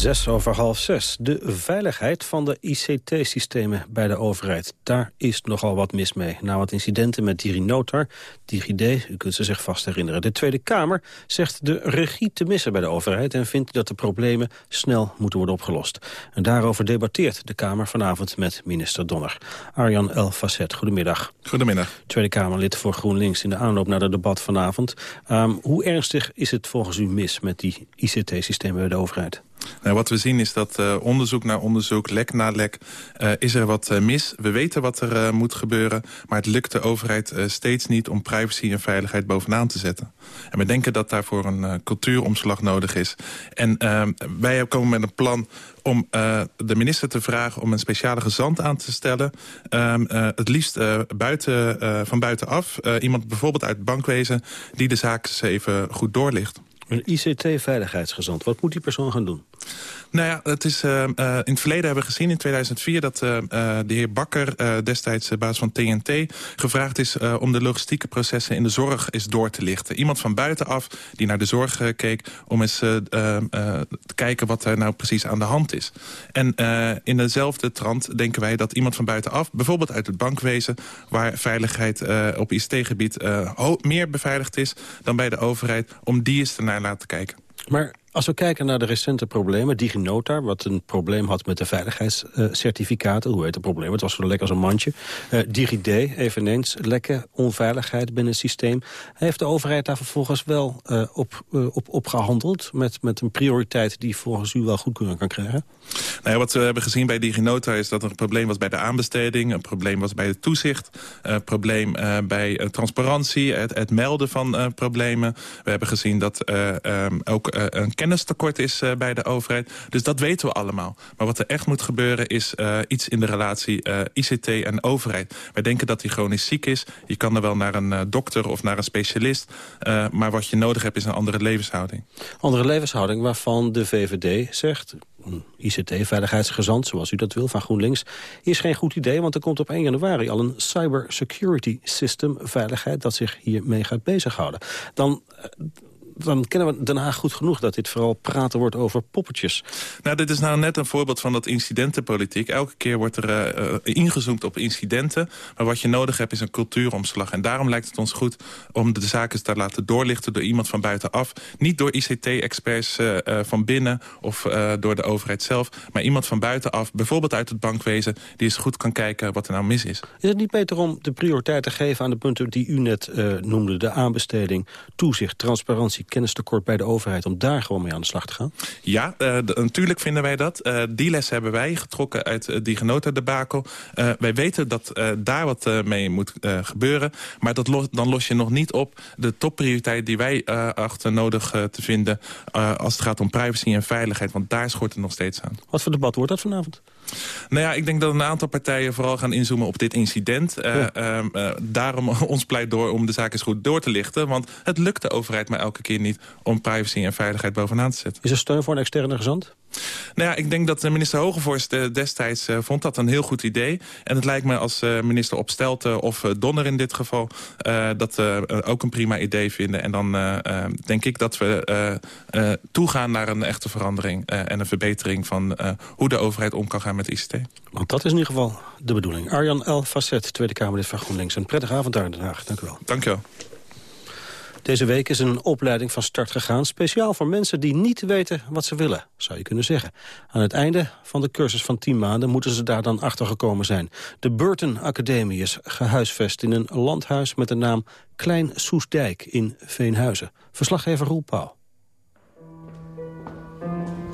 Zes over half zes. De veiligheid van de ICT-systemen bij de overheid. Daar is nogal wat mis mee. Na wat incidenten met DigiNotar, DigiD, u kunt ze zich vast herinneren. De Tweede Kamer zegt de regie te missen bij de overheid... en vindt dat de problemen snel moeten worden opgelost. En daarover debatteert de Kamer vanavond met minister Donner. Arjan El Facet, goedemiddag. Goedemiddag. Tweede Kamerlid voor GroenLinks in de aanloop naar het debat vanavond. Um, hoe ernstig is het volgens u mis met die ICT-systemen bij de overheid? Nou, wat we zien is dat uh, onderzoek naar onderzoek, lek na lek, uh, is er wat uh, mis. We weten wat er moet gebeuren, maar het lukt de overheid steeds niet om privacy en veiligheid bovenaan te zetten. En we denken dat daarvoor een cultuuromslag nodig is. En wij komen met een plan om de minister te vragen om een speciale gezant aan te stellen. Uh, het liefst uh, buiten, van buitenaf. iemand bijvoorbeeld uit het bankwezen die de zaak eens even goed doorlicht. Een ICT-veiligheidsgezant. Wat moet die persoon gaan doen? Nou ja, het is, uh, uh, in het verleden hebben we gezien in 2004... dat uh, de heer Bakker, destijds baas van TNT... gevraagd is om de logistieke processen in de zorg eens door te lichten. Iemand van buitenaf die naar de zorg keek... om eens te kijken wat er nou precies aan de hand is. En in dezelfde trant denken wij dat iemand van buitenaf... bijvoorbeeld uit het bankwezen... waar veiligheid op ICT-gebied meer beveiligd is... dan bij de overheid, om die eens ernaar laten kijken. Maar als we kijken naar de recente problemen, DigiNota... wat een probleem had met de veiligheidscertificaten. hoe heet het probleem? Het was zo lekker als een mandje. Uh, DigiD, eveneens, lekke onveiligheid binnen het systeem. Heeft de overheid daar vervolgens wel uh, op, uh, op, op gehandeld... Met, met een prioriteit die volgens u wel goedkeuring kan krijgen? Nou wat we hebben gezien bij DigiNota is dat er een probleem was bij de aanbesteding... een probleem was bij het toezicht, een probleem bij transparantie... Het, melden van problemen. We hebben gezien dat um, ook een kennistekort is uh, bij de overheid. Dus dat weten we allemaal. Maar wat er echt moet gebeuren is uh, iets in de relatie uh, ICT en overheid. Wij denken dat hij chronisch ziek is. Je kan er wel naar een dokter of naar een specialist. maar wat je nodig hebt is een andere levenshouding. Andere levenshouding waarvan de VVD zegt... ICT-veiligheidsgezant, zoals u dat wil, van GroenLinks... is geen goed idee, want er komt op 1 januari al een cybersecurity system veiligheid... dat zich hiermee gaat bezighouden. Dan dan kennen we Den Haag goed genoeg... dat dit vooral praten wordt over poppetjes. Nou, dit is nou net een voorbeeld van dat incidentenpolitiek. Elke keer wordt er uh, ingezoomd op incidenten. Maar wat je nodig hebt is een cultuuromslag. En daarom lijkt het ons goed om de zaken te laten doorlichten... door iemand van buitenaf. Niet door ICT-experts uh, van binnen of door de overheid zelf. Maar iemand van buitenaf, bijvoorbeeld uit het bankwezen... die eens goed kan kijken wat er nou mis is. Is het niet beter om de prioriteit te geven aan de punten die u net noemde? De aanbesteding, toezicht, transparantie, kennistekort bij de overheid... om daar gewoon mee aan de slag te gaan? Ja, uh, natuurlijk vinden wij dat. Uh, die les hebben wij getrokken uit uh, die genotendebakel. Uh, wij weten dat daar wat mee moet gebeuren. Maar dat los, dan los je nog niet op de topprioriteit die wij achter nodig te vinden... als het gaat om privacy en veiligheid. Want daar schort het nog steeds aan. Wat voor debat wordt dat vanavond? Nou ja, ik denk dat een aantal partijen vooral gaan inzoomen op dit incident. Ja. Uh, uh, daarom <laughs> ons pleit door om de zaak eens goed door te lichten. Want het lukt de overheid maar elke keer niet om privacy en veiligheid bovenaan te zetten. Is er steun voor een externe gezant? Nou ja, ik denk dat de minister Hogevorst destijds uh, vond dat een heel goed idee. En het lijkt me als uh, minister Opstelten of uh, Donner in dit geval... dat ook een prima idee vinden. En dan denk ik dat we toegaan naar een echte verandering... en een verbetering van hoe de overheid om kan gaan met ICT. Want dat is in ieder geval de bedoeling. Arjan L. Facet, Tweede Kamerlid van GroenLinks. Een prettige avond daar in Den Haag. Dank u wel. Dank je wel. Deze week is een opleiding van start gegaan... speciaal voor mensen die niet weten wat ze willen, zou je kunnen zeggen. Aan het einde van de cursus van 10 maanden moeten ze daar dan achter gekomen zijn. De Burton Academie is gehuisvest in een landhuis met de naam Klein Soesdijk in Veenhuizen. Verslaggever Roel Pauw.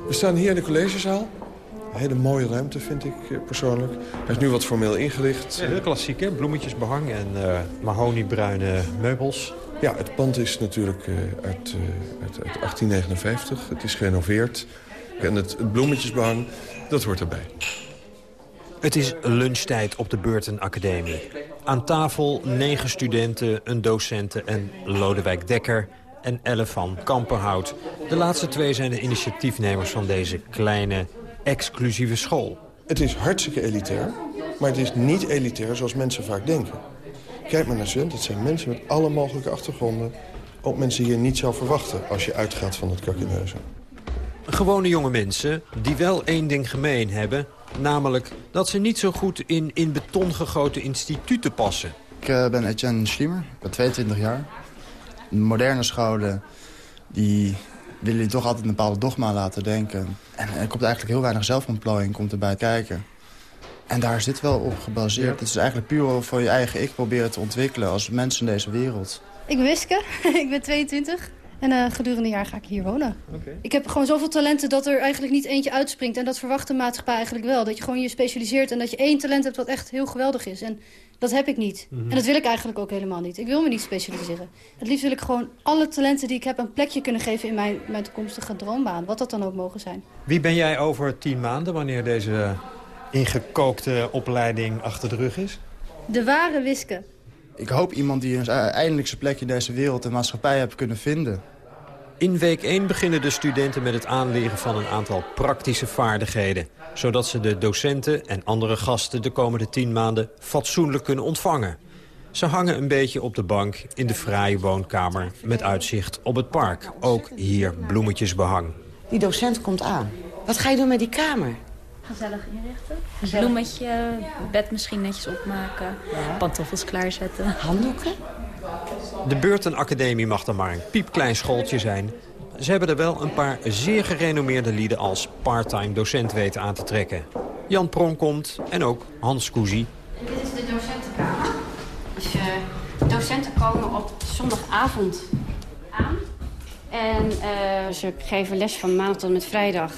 We staan hier in de collegezaal. Een hele mooie ruimte, vind ik persoonlijk. Hij is nu wat formeel ingericht. Ja, heel klassiek, hè? Bloemetjes, behang en uh, mahoniebruine meubels. Ja, het pand is natuurlijk uh, uit, uh, uit, uit, 1859. Het is gerenoveerd. En het, het bloemetjesbehang, dat hoort erbij. Het is lunchtijd op de Burton Academie. Aan tafel negen studenten, een docente en Lodewijk Dekker en Elle van Kamperhout. De laatste twee zijn de initiatiefnemers van deze kleine, exclusieve school. Het is hartstikke elitair, maar het is niet elitair zoals mensen vaak denken. Kijk maar naar studenten, het zijn mensen met alle mogelijke achtergronden. Ook mensen die je niet zou verwachten als je uitgaat van het kakkeneuzen. Gewone jonge mensen die wel één ding gemeen hebben... namelijk dat ze niet zo goed in, in beton gegoten instituten passen. Ik uh, ben Etienne Schlimmer, ik ben 22 jaar. Moderne scholen die willen je toch altijd een bepaalde dogma laten denken. En er komt eigenlijk heel weinig zelfontplooiing komt erbij kijken. En daar is dit wel op gebaseerd. Het is eigenlijk puur voor je eigen ik proberen te ontwikkelen als mens in deze wereld. Ik ben Wiske, <laughs> ik ben 22 en uh, gedurende een jaar ga ik hier wonen. Okay. Ik heb gewoon zoveel talenten dat er eigenlijk niet eentje uitspringt. En dat verwacht de maatschappij eigenlijk wel. Dat je gewoon je specialiseert en dat je één talent hebt wat echt heel geweldig is. En dat heb ik niet. Mm -hmm. En dat wil ik eigenlijk ook helemaal niet. Ik wil me niet specialiseren. Het liefst wil ik gewoon alle talenten die ik heb een plekje kunnen geven in mijn, mijn toekomstige droombaan. Wat dat dan ook mogen zijn. Wie ben jij over tien maanden wanneer deze ingekookte opleiding achter de rug is? De ware Wiske. Ik hoop iemand die een eindelijk zijn plekje in deze wereld en maatschappij heeft kunnen vinden. In week 1 beginnen de studenten met het aanleren van een aantal praktische vaardigheden. Zodat ze de docenten en andere gasten de komende 10 maanden fatsoenlijk kunnen ontvangen. Ze hangen een beetje op de bank in de fraaie woonkamer met uitzicht op het park. Ook hier bloemetjesbehang. Die docent komt aan. Wat ga je doen met die kamer? Gezellig inrichten. Een bloemetje, bed misschien netjes opmaken. Ja. Pantoffels klaarzetten. Handdoeken? De Burton Academie mag dan maar een piepklein schooltje zijn. Ze hebben er wel een paar zeer gerenommeerde lieden als part-time docent weten aan te trekken. Jan Pronk komt en ook Hans Koezie. Dit is de docentenkamer. Dus uh, docenten komen op zondagavond aan. En uh, ze geven les van maandag tot met vrijdag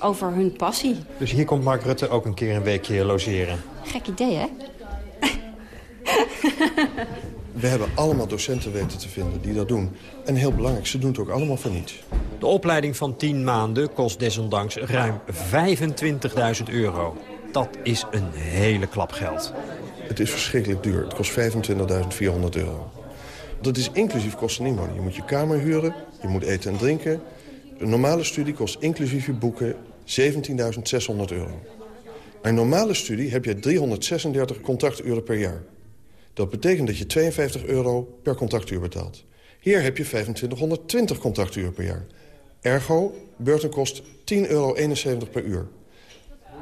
over hun passie. Dus hier komt Mark Rutte ook een keer een weekje logeren? Gek idee, hè? <laughs> We hebben allemaal docenten weten te vinden die dat doen. En heel belangrijk, ze doen het ook allemaal voor niets. De opleiding van 10 maanden kost desondanks ruim 25.000 euro. Dat is een hele klap geld. Het is verschrikkelijk duur. Het kost 25.400 euro. Dat is inclusief kosten inwoner. Je moet je kamer huren, je moet eten en drinken. Een normale studie kost inclusief je boeken 17.600 euro. Een normale studie heb je 336 contacturen per jaar. Dat betekent dat je 52 euro per contactuur betaalt. Hier heb je 2520 contactuur per jaar. Ergo, Burton kost 10,71 euro per uur.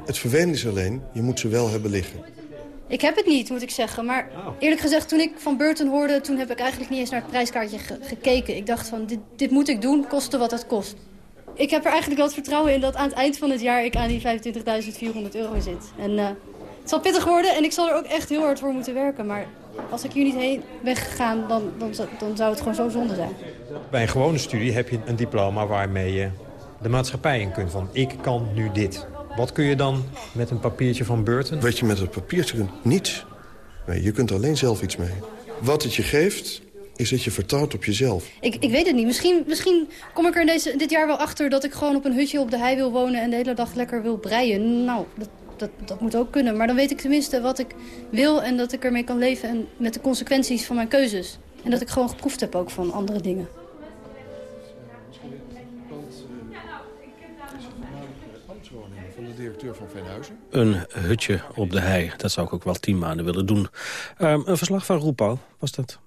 Het vervelende is alleen, je moet ze wel hebben liggen. Ik heb het niet, moet ik zeggen. Maar eerlijk gezegd, toen ik van Burton hoorde... toen heb ik eigenlijk niet eens naar het prijskaartje gekeken. Ik dacht van, dit, dit moet ik doen, koste wat het kost. Ik heb er eigenlijk wel het vertrouwen in dat aan het eind van het jaar... ik aan die 25.400 euro zit. En uh, het zal pittig worden en ik zal er ook echt heel hard voor moeten werken. Maar als ik hier niet heen ben gegaan, dan, dan, dan zou het gewoon zo zonde zijn. Bij een gewone studie heb je een diploma waarmee je de maatschappij in kunt. Van, ik kan nu dit. Wat kun je dan met een papiertje van Burton? Wat je met het papiertje kunt? Niets. Nee, je kunt alleen zelf iets mee. Wat het je geeft, is dat je vertrouwt op jezelf. Ik, ik weet het niet. Misschien, misschien kom ik er deze, dit jaar wel achter dat ik gewoon op een hutje op de hei wil wonen... en de hele dag lekker wil breien. Nou, dat, dat, dat moet ook kunnen. Maar dan weet ik tenminste wat ik wil en dat ik ermee kan leven... en met de consequenties van mijn keuzes. En dat ik gewoon geproefd heb ook van andere dingen. Van. Een hutje op de hei, dat zou ik ook wel tien maanden willen doen. Um, een verslag van Roepal was dat.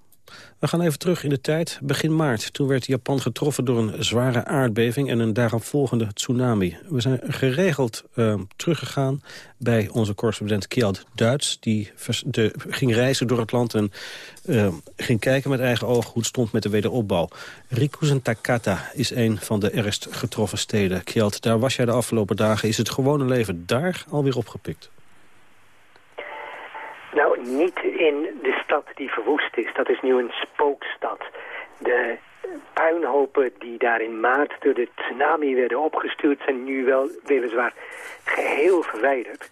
We gaan even terug in de tijd. Begin maart, toen werd Japan getroffen door een zware aardbeving... en een daaropvolgende tsunami. We zijn geregeld uh, teruggegaan bij onze correspondent Kjeld Duits. Die de, ging reizen door het land en uh, ging kijken met eigen ogen... hoe het stond met de wederopbouw. Rikuzen Takata is een van de ergst getroffen steden. Kjeld, daar was jij de afgelopen dagen. Is het gewone leven daar alweer opgepikt? Nou, niet in de stad die verwoest is. Dat is nu een spookstad. De puinhopen die daar in maart door de tsunami werden opgestuurd... zijn nu wel weliswaar geheel verwijderd.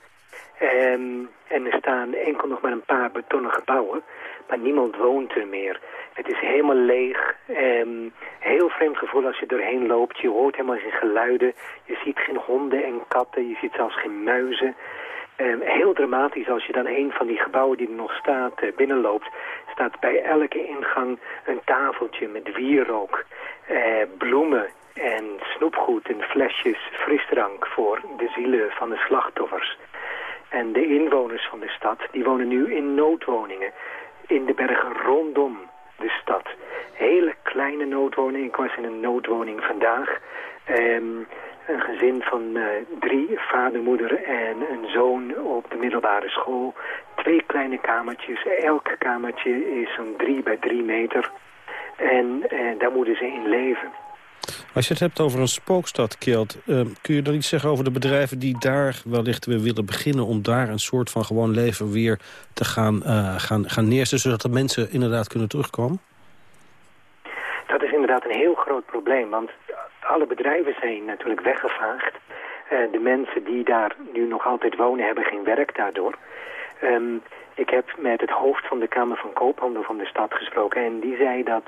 Um, en er staan enkel nog maar een paar betonnen gebouwen. Maar niemand woont er meer. Het is helemaal leeg. Um, heel vreemd gevoel als je doorheen loopt. Je hoort helemaal geen geluiden. Je ziet geen honden en katten. Je ziet zelfs geen muizen. Um, heel dramatisch als je dan een van die gebouwen die er nog staat uh, binnenloopt. Staat bij elke ingang een tafeltje met wierook, uh, bloemen en snoepgoed en flesjes frisdrank voor de zielen van de slachtoffers. En de inwoners van de stad die wonen nu in noodwoningen in de bergen rondom de stad. Hele kleine noodwoningen. Ik was in een noodwoning vandaag. Um, een gezin van uh, drie, vader, moeder en een zoon op de middelbare school. Twee kleine kamertjes. Elk kamertje is zo'n drie bij drie meter. En uh, daar moeten ze in leven. Als je het hebt over een spookstad, Kjeld, uh, kun je dan iets zeggen over de bedrijven die daar wellicht weer willen beginnen... om daar een soort van gewoon leven weer te gaan, gaan, gaan neerzetten... zodat de mensen inderdaad kunnen terugkomen? Inderdaad een heel groot probleem, want alle bedrijven zijn natuurlijk weggevaagd. Uh, de mensen die daar nu nog altijd wonen hebben geen werk daardoor. Um, ik heb met het hoofd van de Kamer van Koophandel van de stad gesproken. En die zei dat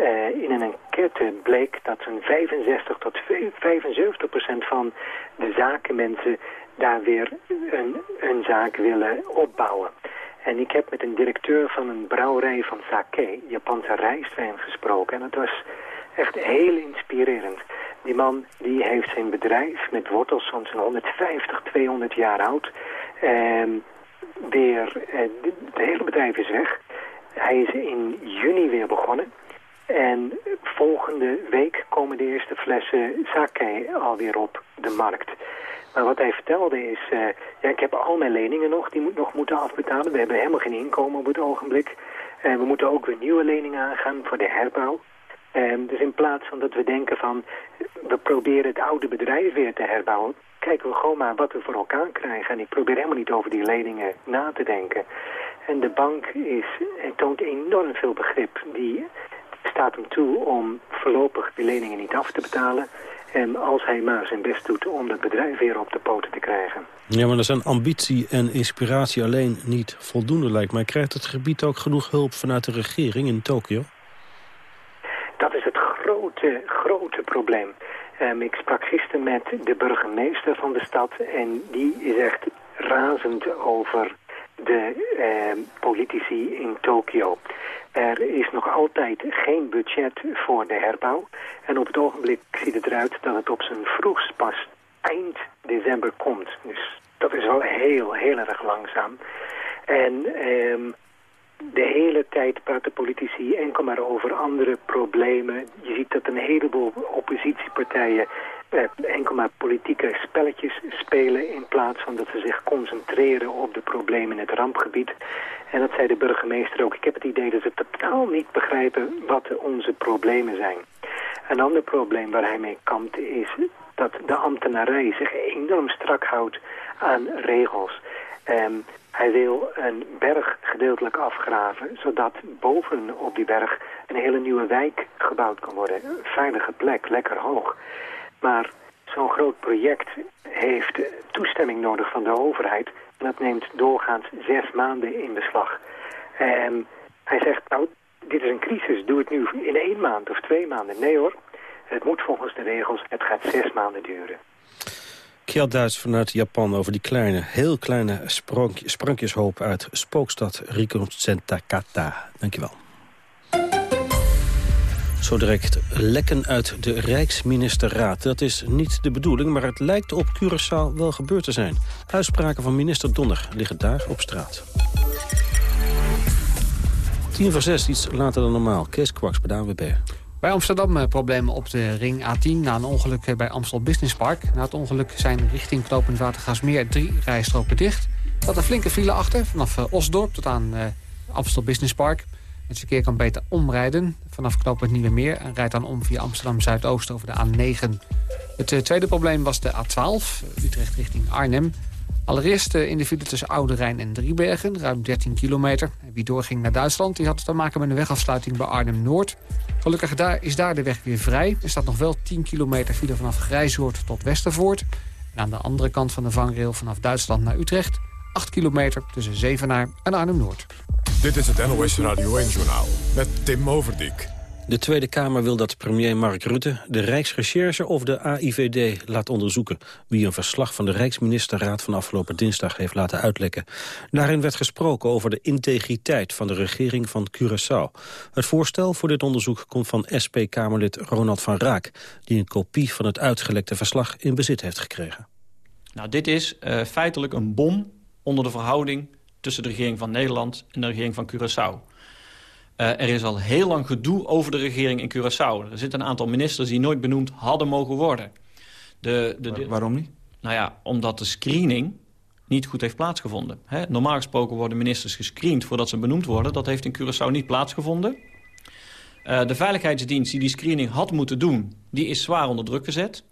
uh, in een enquête bleek dat zo'n 65 tot 75 procent van de zakenmensen daar weer een, een zaak willen opbouwen. En ik heb met een directeur van een brouwerij van sake, Japanse rijstwijn, gesproken. En het was echt heel inspirerend. Die man die heeft zijn bedrijf met wortels van zo'n 150, 200 jaar oud. En weer, het hele bedrijf is weg. Hij is in juni weer begonnen. En volgende week komen de eerste flessen sake alweer op de markt. Maar wat hij vertelde is, uh, ja, ik heb al mijn leningen nog, die moet nog moeten afbetalen. We hebben helemaal geen inkomen op het ogenblik. En we moeten ook weer nieuwe leningen aangaan voor de herbouw. Um, dus in plaats van dat we denken van, we proberen het oude bedrijf weer te herbouwen, kijken we gewoon maar wat we voor elkaar krijgen. En ik probeer helemaal niet over die leningen na te denken. En de bank is, toont enorm veel begrip. Die staat hem toe om voorlopig die leningen niet af te betalen. En als hij maar zijn best doet om het bedrijf weer op de poten te krijgen. Ja, maar er zijn ambitie en inspiratie alleen niet voldoende lijkt mij. Krijgt het gebied ook genoeg hulp vanuit de regering in Tokio? Dat is het grote, grote probleem. Um, ik sprak gisteren met de burgemeester van de stad en die is echt razend over de eh, politici in Tokio. Er is nog altijd geen budget voor de herbouw. En op het ogenblik ziet het eruit dat het op zijn vroegst pas eind december komt. Dus dat is wel heel, heel erg langzaam. En eh, de hele tijd praten politici enkel maar over andere problemen. Je ziet dat een heleboel oppositiepartijen enkel maar politieke spelletjes spelen... in plaats van dat ze zich concentreren op de problemen in het rampgebied. En dat zei de burgemeester ook. Ik heb het idee dat ze totaal niet begrijpen wat onze problemen zijn. Een ander probleem waar hij mee kampt is dat de ambtenarij zich enorm strak houdt aan regels. Um, hij wil een berg gedeeltelijk afgraven, zodat boven op die berg een hele nieuwe wijk gebouwd kan worden. Een veilige plek, lekker hoog. Maar zo'n groot project heeft toestemming nodig van de overheid. En dat neemt doorgaans zes maanden in beslag. En hij zegt, nou, dit is een crisis, doe het nu in één maand of twee maanden. Nee hoor, het moet volgens de regels, het gaat zes maanden duren. Kjeld Duits vanuit Japan over die kleine, heel kleine sprankjeshoop uit spookstad Rikon-Sentakata. Dankjewel. Zo direct lekken uit de Rijksministerraad. Dat is niet de bedoeling, maar het lijkt op Curaçao wel gebeurd te zijn. Uitspraken van minister Donner liggen daar op straat. 10 voor 6, iets later dan normaal. Kees Kwaks bij de AWB. Bij Amsterdam eh, problemen op de ring A10 na een ongeluk eh, bij Amstel Business Park. Na het ongeluk zijn richting Knopend Watergasmeer drie rijstroken dicht. Er een flinke file achter vanaf eh, Osdorp tot aan Amstel Business Park. Het verkeer kan beter omrijden vanaf knooppunt Nieuwe Meer... en rijdt dan om via Amsterdam-Zuidoost over de A9. Het tweede probleem was de A12, Utrecht richting Arnhem. Allereerst in de file tussen Oude Rijn en Driebergen, ruim 13 kilometer. Wie doorging naar Duitsland, die had te maken met een wegafsluiting bij Arnhem-Noord. Gelukkig daar, is daar de weg weer vrij. Er staat nog wel 10 kilometer file vanaf Grijzoord tot Westervoort. En aan de andere kant van de vangrail vanaf Duitsland naar Utrecht... 8 kilometer tussen Zevenaar en Arnhem-Noord. Dit is het NOS Radio 1-journaal met Tim Overdijk. De Tweede Kamer wil dat premier Mark Rutte de Rijksrecherche of de AIVD laat onderzoeken... wie een verslag van de Rijksministerraad van afgelopen dinsdag heeft laten uitlekken. Daarin werd gesproken over de integriteit van de regering van Curaçao. Het voorstel voor dit onderzoek komt van SP-Kamerlid Ronald van Raak... die een kopie van het uitgelekte verslag in bezit heeft gekregen. Nou, dit is uh, feitelijk een bom onder de verhouding tussen de regering van Nederland en de regering van Curaçao. Uh, er is al heel lang gedoe over de regering in Curaçao. Er zitten een aantal ministers die nooit benoemd hadden mogen worden. De, de, waarom niet? Nou ja, omdat de screening niet goed heeft plaatsgevonden. Normaal gesproken worden ministers gescreend voordat ze benoemd worden. Dat heeft in Curaçao niet plaatsgevonden. Uh, de veiligheidsdienst die die screening had moeten doen... die is zwaar onder druk gezet.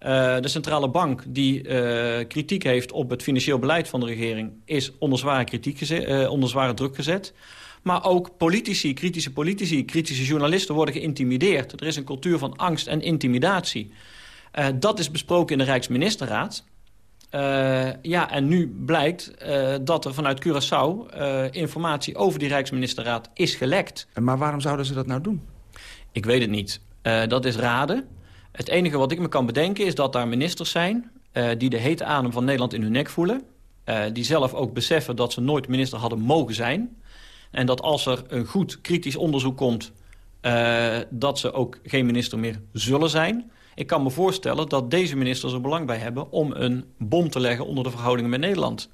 Uh, de centrale bank die uh, kritiek heeft op het financieel beleid van de regering... is onder zware, kritiek gezet, onder zware druk gezet. Maar ook politici, kritische politici, kritische journalisten worden geïntimideerd. Er is een cultuur van angst en intimidatie. Dat is besproken in de Rijksministerraad. Ja, en nu blijkt dat er vanuit Curaçao informatie over die Rijksministerraad is gelekt. Maar waarom zouden ze dat nou doen? Ik weet het niet. dat is raden. Het enige wat ik me kan bedenken is dat daar ministers zijn... die de hete adem van Nederland in hun nek voelen. die zelf ook beseffen dat ze nooit minister hadden mogen zijn... En dat als er een goed kritisch onderzoek komt... Uh, dat ze ook geen minister meer zullen zijn. Ik kan me voorstellen dat deze ministers er belang bij hebben... om een bom te leggen onder de verhoudingen met Nederland.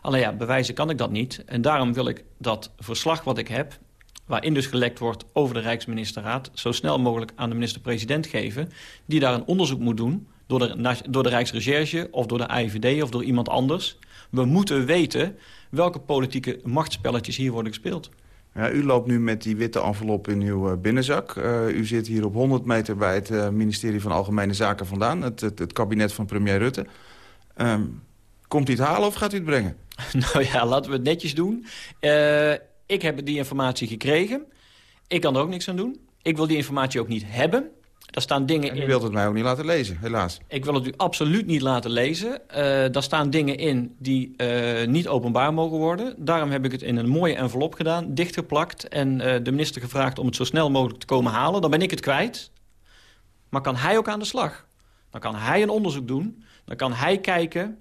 Alleen ja, bewijzen kan ik dat niet. En daarom wil ik dat verslag wat ik heb... waarin dus gelekt wordt over de Rijksministerraad... zo snel mogelijk aan de minister-president geven... die daar een onderzoek moet doen door de, door de Rijksrecherche... of door de AIVD of door iemand anders. We moeten weten welke politieke machtspelletjes hier worden gespeeld. Ja, u loopt nu met die witte envelop in uw eh, binnenzak. Uh, u zit hier op 100 meter bij het uh, ministerie van Algemene Zaken vandaan. Het, het, het kabinet van premier Rutte. Um, komt u het halen of gaat u het brengen? <laughs> nou ja, laten we het netjes doen. Ik heb die informatie gekregen. Ik kan er ook niks aan doen. Ik wil die informatie ook niet hebben. Daar staan dingen en u in... wilt het mij ook niet laten lezen, helaas. Ik wil het u absoluut niet laten lezen. Uh, daar staan dingen in die uh, niet openbaar mogen worden. Daarom heb ik het in een mooie envelop gedaan, dichtgeplakt... en uh, de minister gevraagd om het zo snel mogelijk te komen halen. Dan ben ik het kwijt. Maar kan hij ook aan de slag? Dan kan hij een onderzoek doen. Dan kan hij kijken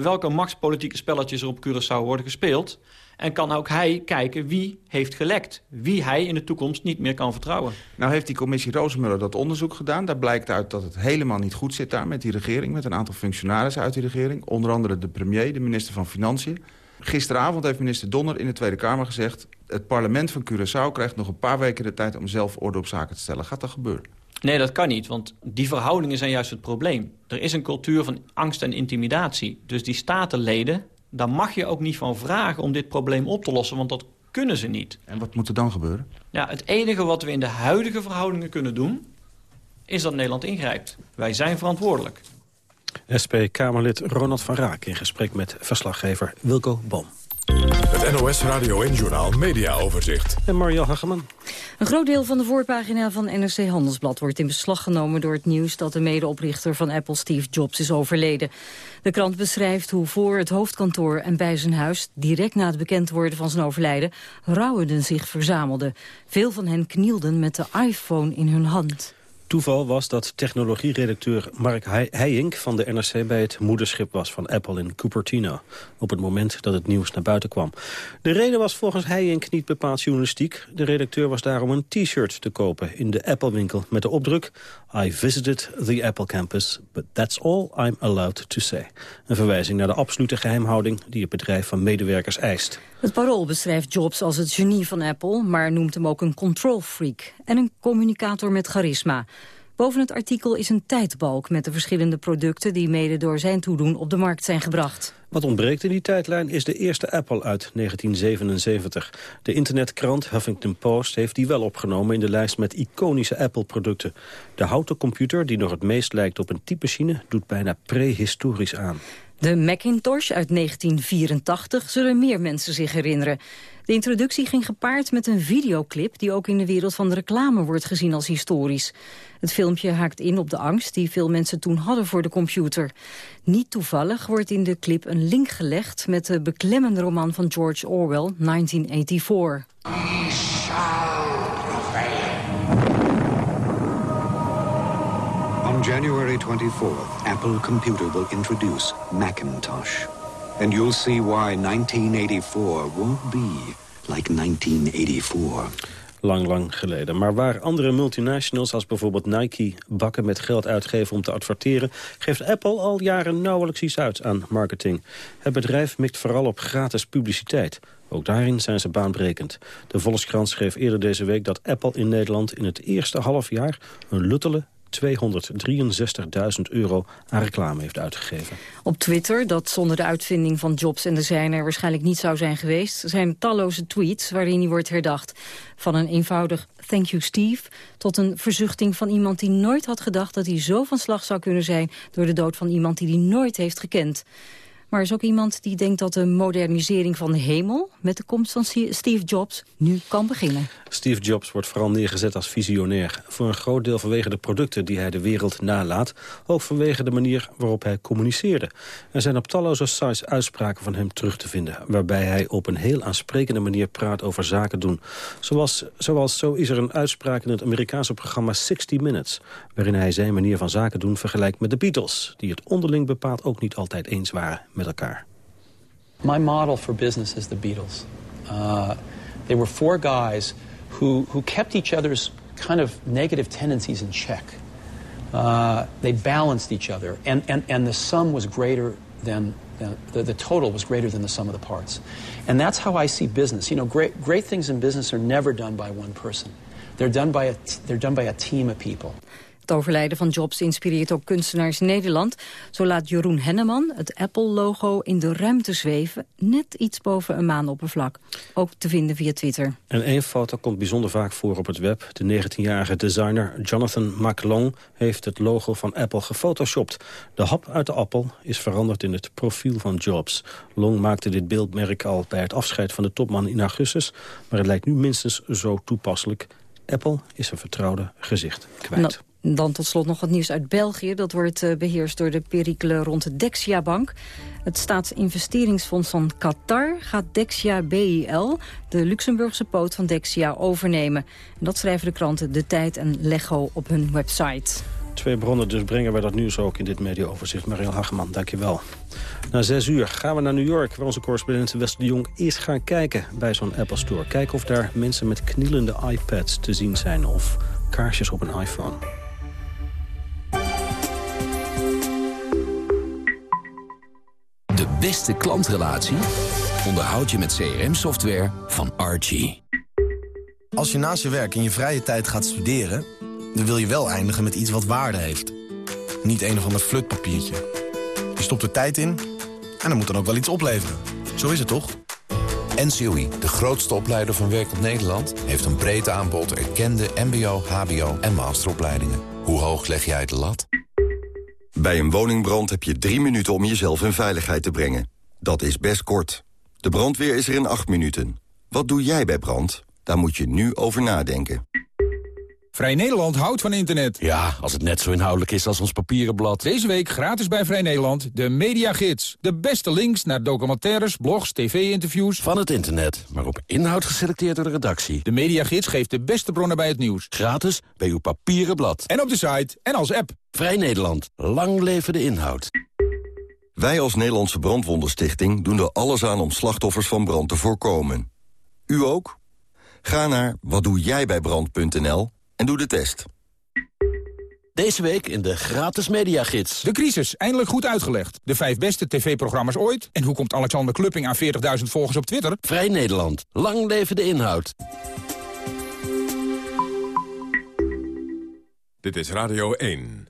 welke machtspolitieke spelletjes er op Curaçao worden gespeeld... En kan ook hij kijken wie heeft gelekt. Wie hij in de toekomst niet meer kan vertrouwen. Nou heeft die commissie Rozenmuller dat onderzoek gedaan. Daar blijkt uit dat het helemaal niet goed zit daar met die regering. Met een aantal functionarissen uit die regering. Onder andere de premier, de minister van Financiën. Gisteravond heeft minister Donner in de Tweede Kamer gezegd... het parlement van Curaçao krijgt nog een paar weken de tijd... om zelf orde op zaken te stellen. Gaat dat gebeuren? Nee, dat kan niet, want die verhoudingen zijn juist het probleem. Er is een cultuur van angst en intimidatie. Dus die statenleden, daar mag je ook niet van vragen om dit probleem op te lossen... want dat kunnen ze niet. En wat moet er dan gebeuren? Ja, het enige wat we in de huidige verhoudingen kunnen doen... is dat Nederland ingrijpt. Wij zijn verantwoordelijk. SP-Kamerlid Ronald van Raak in gesprek met verslaggever Wilco Boom. Het NOS Radio en Journal Media Overzicht. En Mario Hageman. Een groot deel van de voorpagina van NRC Handelsblad wordt in beslag genomen door het nieuws dat de medeoprichter van Apple Steve Jobs is overleden. De krant beschrijft hoe voor het hoofdkantoor en bij zijn huis, direct na het bekend worden van zijn overlijden, rouwenden zich verzamelden. Veel van hen knielden met de iPhone in hun hand. Toeval was dat technologieredacteur Mark Heijink van de NRC bij het moederschip was van Apple in Cupertino. Op het moment dat het nieuws naar buiten kwam. De reden was volgens Heijink niet bepaald journalistiek. De redacteur was daarom een t-shirt te kopen in de Apple winkel met de opdruk I visited the Apple campus, but that's all I'm allowed to say. Een verwijzing naar de absolute geheimhouding die het bedrijf van medewerkers eist. Het parool beschrijft Jobs als het genie van Apple, maar noemt hem ook een control freak en een communicator met charisma. Boven het artikel is een tijdbalk met de verschillende producten die mede door zijn toedoen op de markt zijn gebracht. Wat ontbreekt in die tijdlijn is de eerste Apple uit 1977. De internetkrant Huffington Post heeft die wel opgenomen in de lijst met iconische Apple-producten. De houten computer, die nog het meest lijkt op een typemachine, doet bijna prehistorisch aan. De Macintosh uit 1984 zullen meer mensen zich herinneren. De introductie ging gepaard met een videoclip... die ook in de wereld van de reclame wordt gezien als historisch. Het filmpje haakt in op de angst die veel mensen toen hadden voor de computer. Niet toevallig wordt in de clip een link gelegd... met de beklemmende roman van George Orwell, 1984. On January 24th, Apple Computer will introduce Macintosh. And you'll see why 1984 won't be like 1984. Lang, lang geleden. Maar waar andere multinationals als bijvoorbeeld Nike bakken met geld uitgeven om te adverteren, geeft Apple al jaren nauwelijks iets uit aan marketing. Het bedrijf mikt vooral op gratis publiciteit. Ook daarin zijn ze baanbrekend. De Volkskrant schreef eerder deze week dat Apple in Nederland in het eerste half jaar een luttele 263.000 euro aan reclame heeft uitgegeven. Op Twitter, dat zonder de uitvinding van Jobs en designer waarschijnlijk niet zou zijn geweest, zijn talloze tweets waarin hij wordt herdacht. Van een eenvoudig thank you Steve tot een verzuchting van iemand die nooit had gedacht dat hij zo van slag zou kunnen zijn door de dood van iemand die hij nooit heeft gekend. Maar is ook iemand die denkt dat de modernisering van de hemel... met de komst van Steve Jobs nu kan beginnen. Steve Jobs wordt vooral neergezet als visionair. Voor een groot deel vanwege de producten die hij de wereld nalaat. Ook vanwege de manier waarop hij communiceerde. Er zijn op talloze sites uitspraken van hem terug te vinden... waarbij hij op een heel aansprekende manier praat over zaken doen. Zoals, zoals zo is er een uitspraak in het Amerikaanse programma 60 Minutes... waarin hij zijn manier van zaken doen vergelijkt met de Beatles... die het onderling bepaald ook niet altijd eens waren met elkaar. My model for business is the Beatles. Uh, they were four guys who, who kept each other's kind of negative tendencies in check. Uh, they balanced each other, and, and, and the sum was greater than the, the total was greater than the sum of the parts. And that's how I see business. You know, great, great things in business are never done by one person. They're done by a, they're done by a team of people. Het overlijden van Jobs inspireert ook kunstenaars in Nederland. Zo laat Jeroen Henneman het Apple-logo in de ruimte zweven... net iets boven een maanoppervlak. Ook te vinden via Twitter. En één foto komt bijzonder vaak voor op het web. De 19-jarige designer Jonathan McLong heeft het logo van Apple gefotoshopt. De hap uit de appel is veranderd in het profiel van Jobs. Long maakte dit beeldmerk al bij het afscheid van de topman in augustus... maar het lijkt nu minstens zo toepasselijk... Apple is een vertrouwde gezicht kwijt. Nou, dan tot slot nog wat nieuws uit België. Dat wordt eh, beheerst door de perikelen rond de Dexia-bank. Het staatsinvesteringsfonds van Qatar gaat Dexia BIL... de Luxemburgse poot van Dexia, overnemen. En dat schrijven de kranten De Tijd en Lego op hun website. Twee bronnen dus brengen wij dat nieuws ook in dit mediaoverzicht. Mariel Hageman, dankjewel. Na zes uur gaan we naar New York, waar onze correspondent West de Jong is gaan kijken bij zo'n Apple Store. Kijken of daar mensen met knielende iPads te zien zijn of kaarsjes op een iPhone. Beste klantrelatie onderhoud je met CRM-software van Archie. Als je naast je werk in je vrije tijd gaat studeren... dan wil je wel eindigen met iets wat waarde heeft. Niet een of ander flutpapiertje. Je stopt er tijd in en dan moet dan ook wel iets opleveren. Zo is het toch? NCOI, de grootste opleider van werkend Nederland... heeft een breed aanbod erkende mbo, hbo en masteropleidingen. Hoe hoog leg jij de lat? Bij een woningbrand heb je drie minuten om jezelf in veiligheid te brengen. Dat is best kort. De brandweer is er in acht minuten. Wat doe jij bij brand? Daar moet je nu over nadenken. Vrij Nederland houdt van internet. Ja, als het net zo inhoudelijk is als ons papieren blad. Deze week gratis bij Vrij Nederland de Mediagids. De beste links naar documentaires, blogs, tv-interviews. Van het internet, maar op inhoud geselecteerd door de redactie. De Mediagids geeft de beste bronnen bij het nieuws. Gratis bij uw papieren blad. En op de site en als app. Vrij Nederland. Lang leven de inhoud. Wij als Nederlandse Brandwondenstichting doen er alles aan om slachtoffers van brand te voorkomen. U ook? Ga naar watdoejijbijbrand.nl en doe de test. Deze week in de gratis mediagids. De crisis, eindelijk goed uitgelegd. De vijf beste tv-programma's ooit. En hoe komt Alexander Klupping aan 40.000 volgers op Twitter? Vrij Nederland. Lang leven de inhoud. Dit is Radio 1.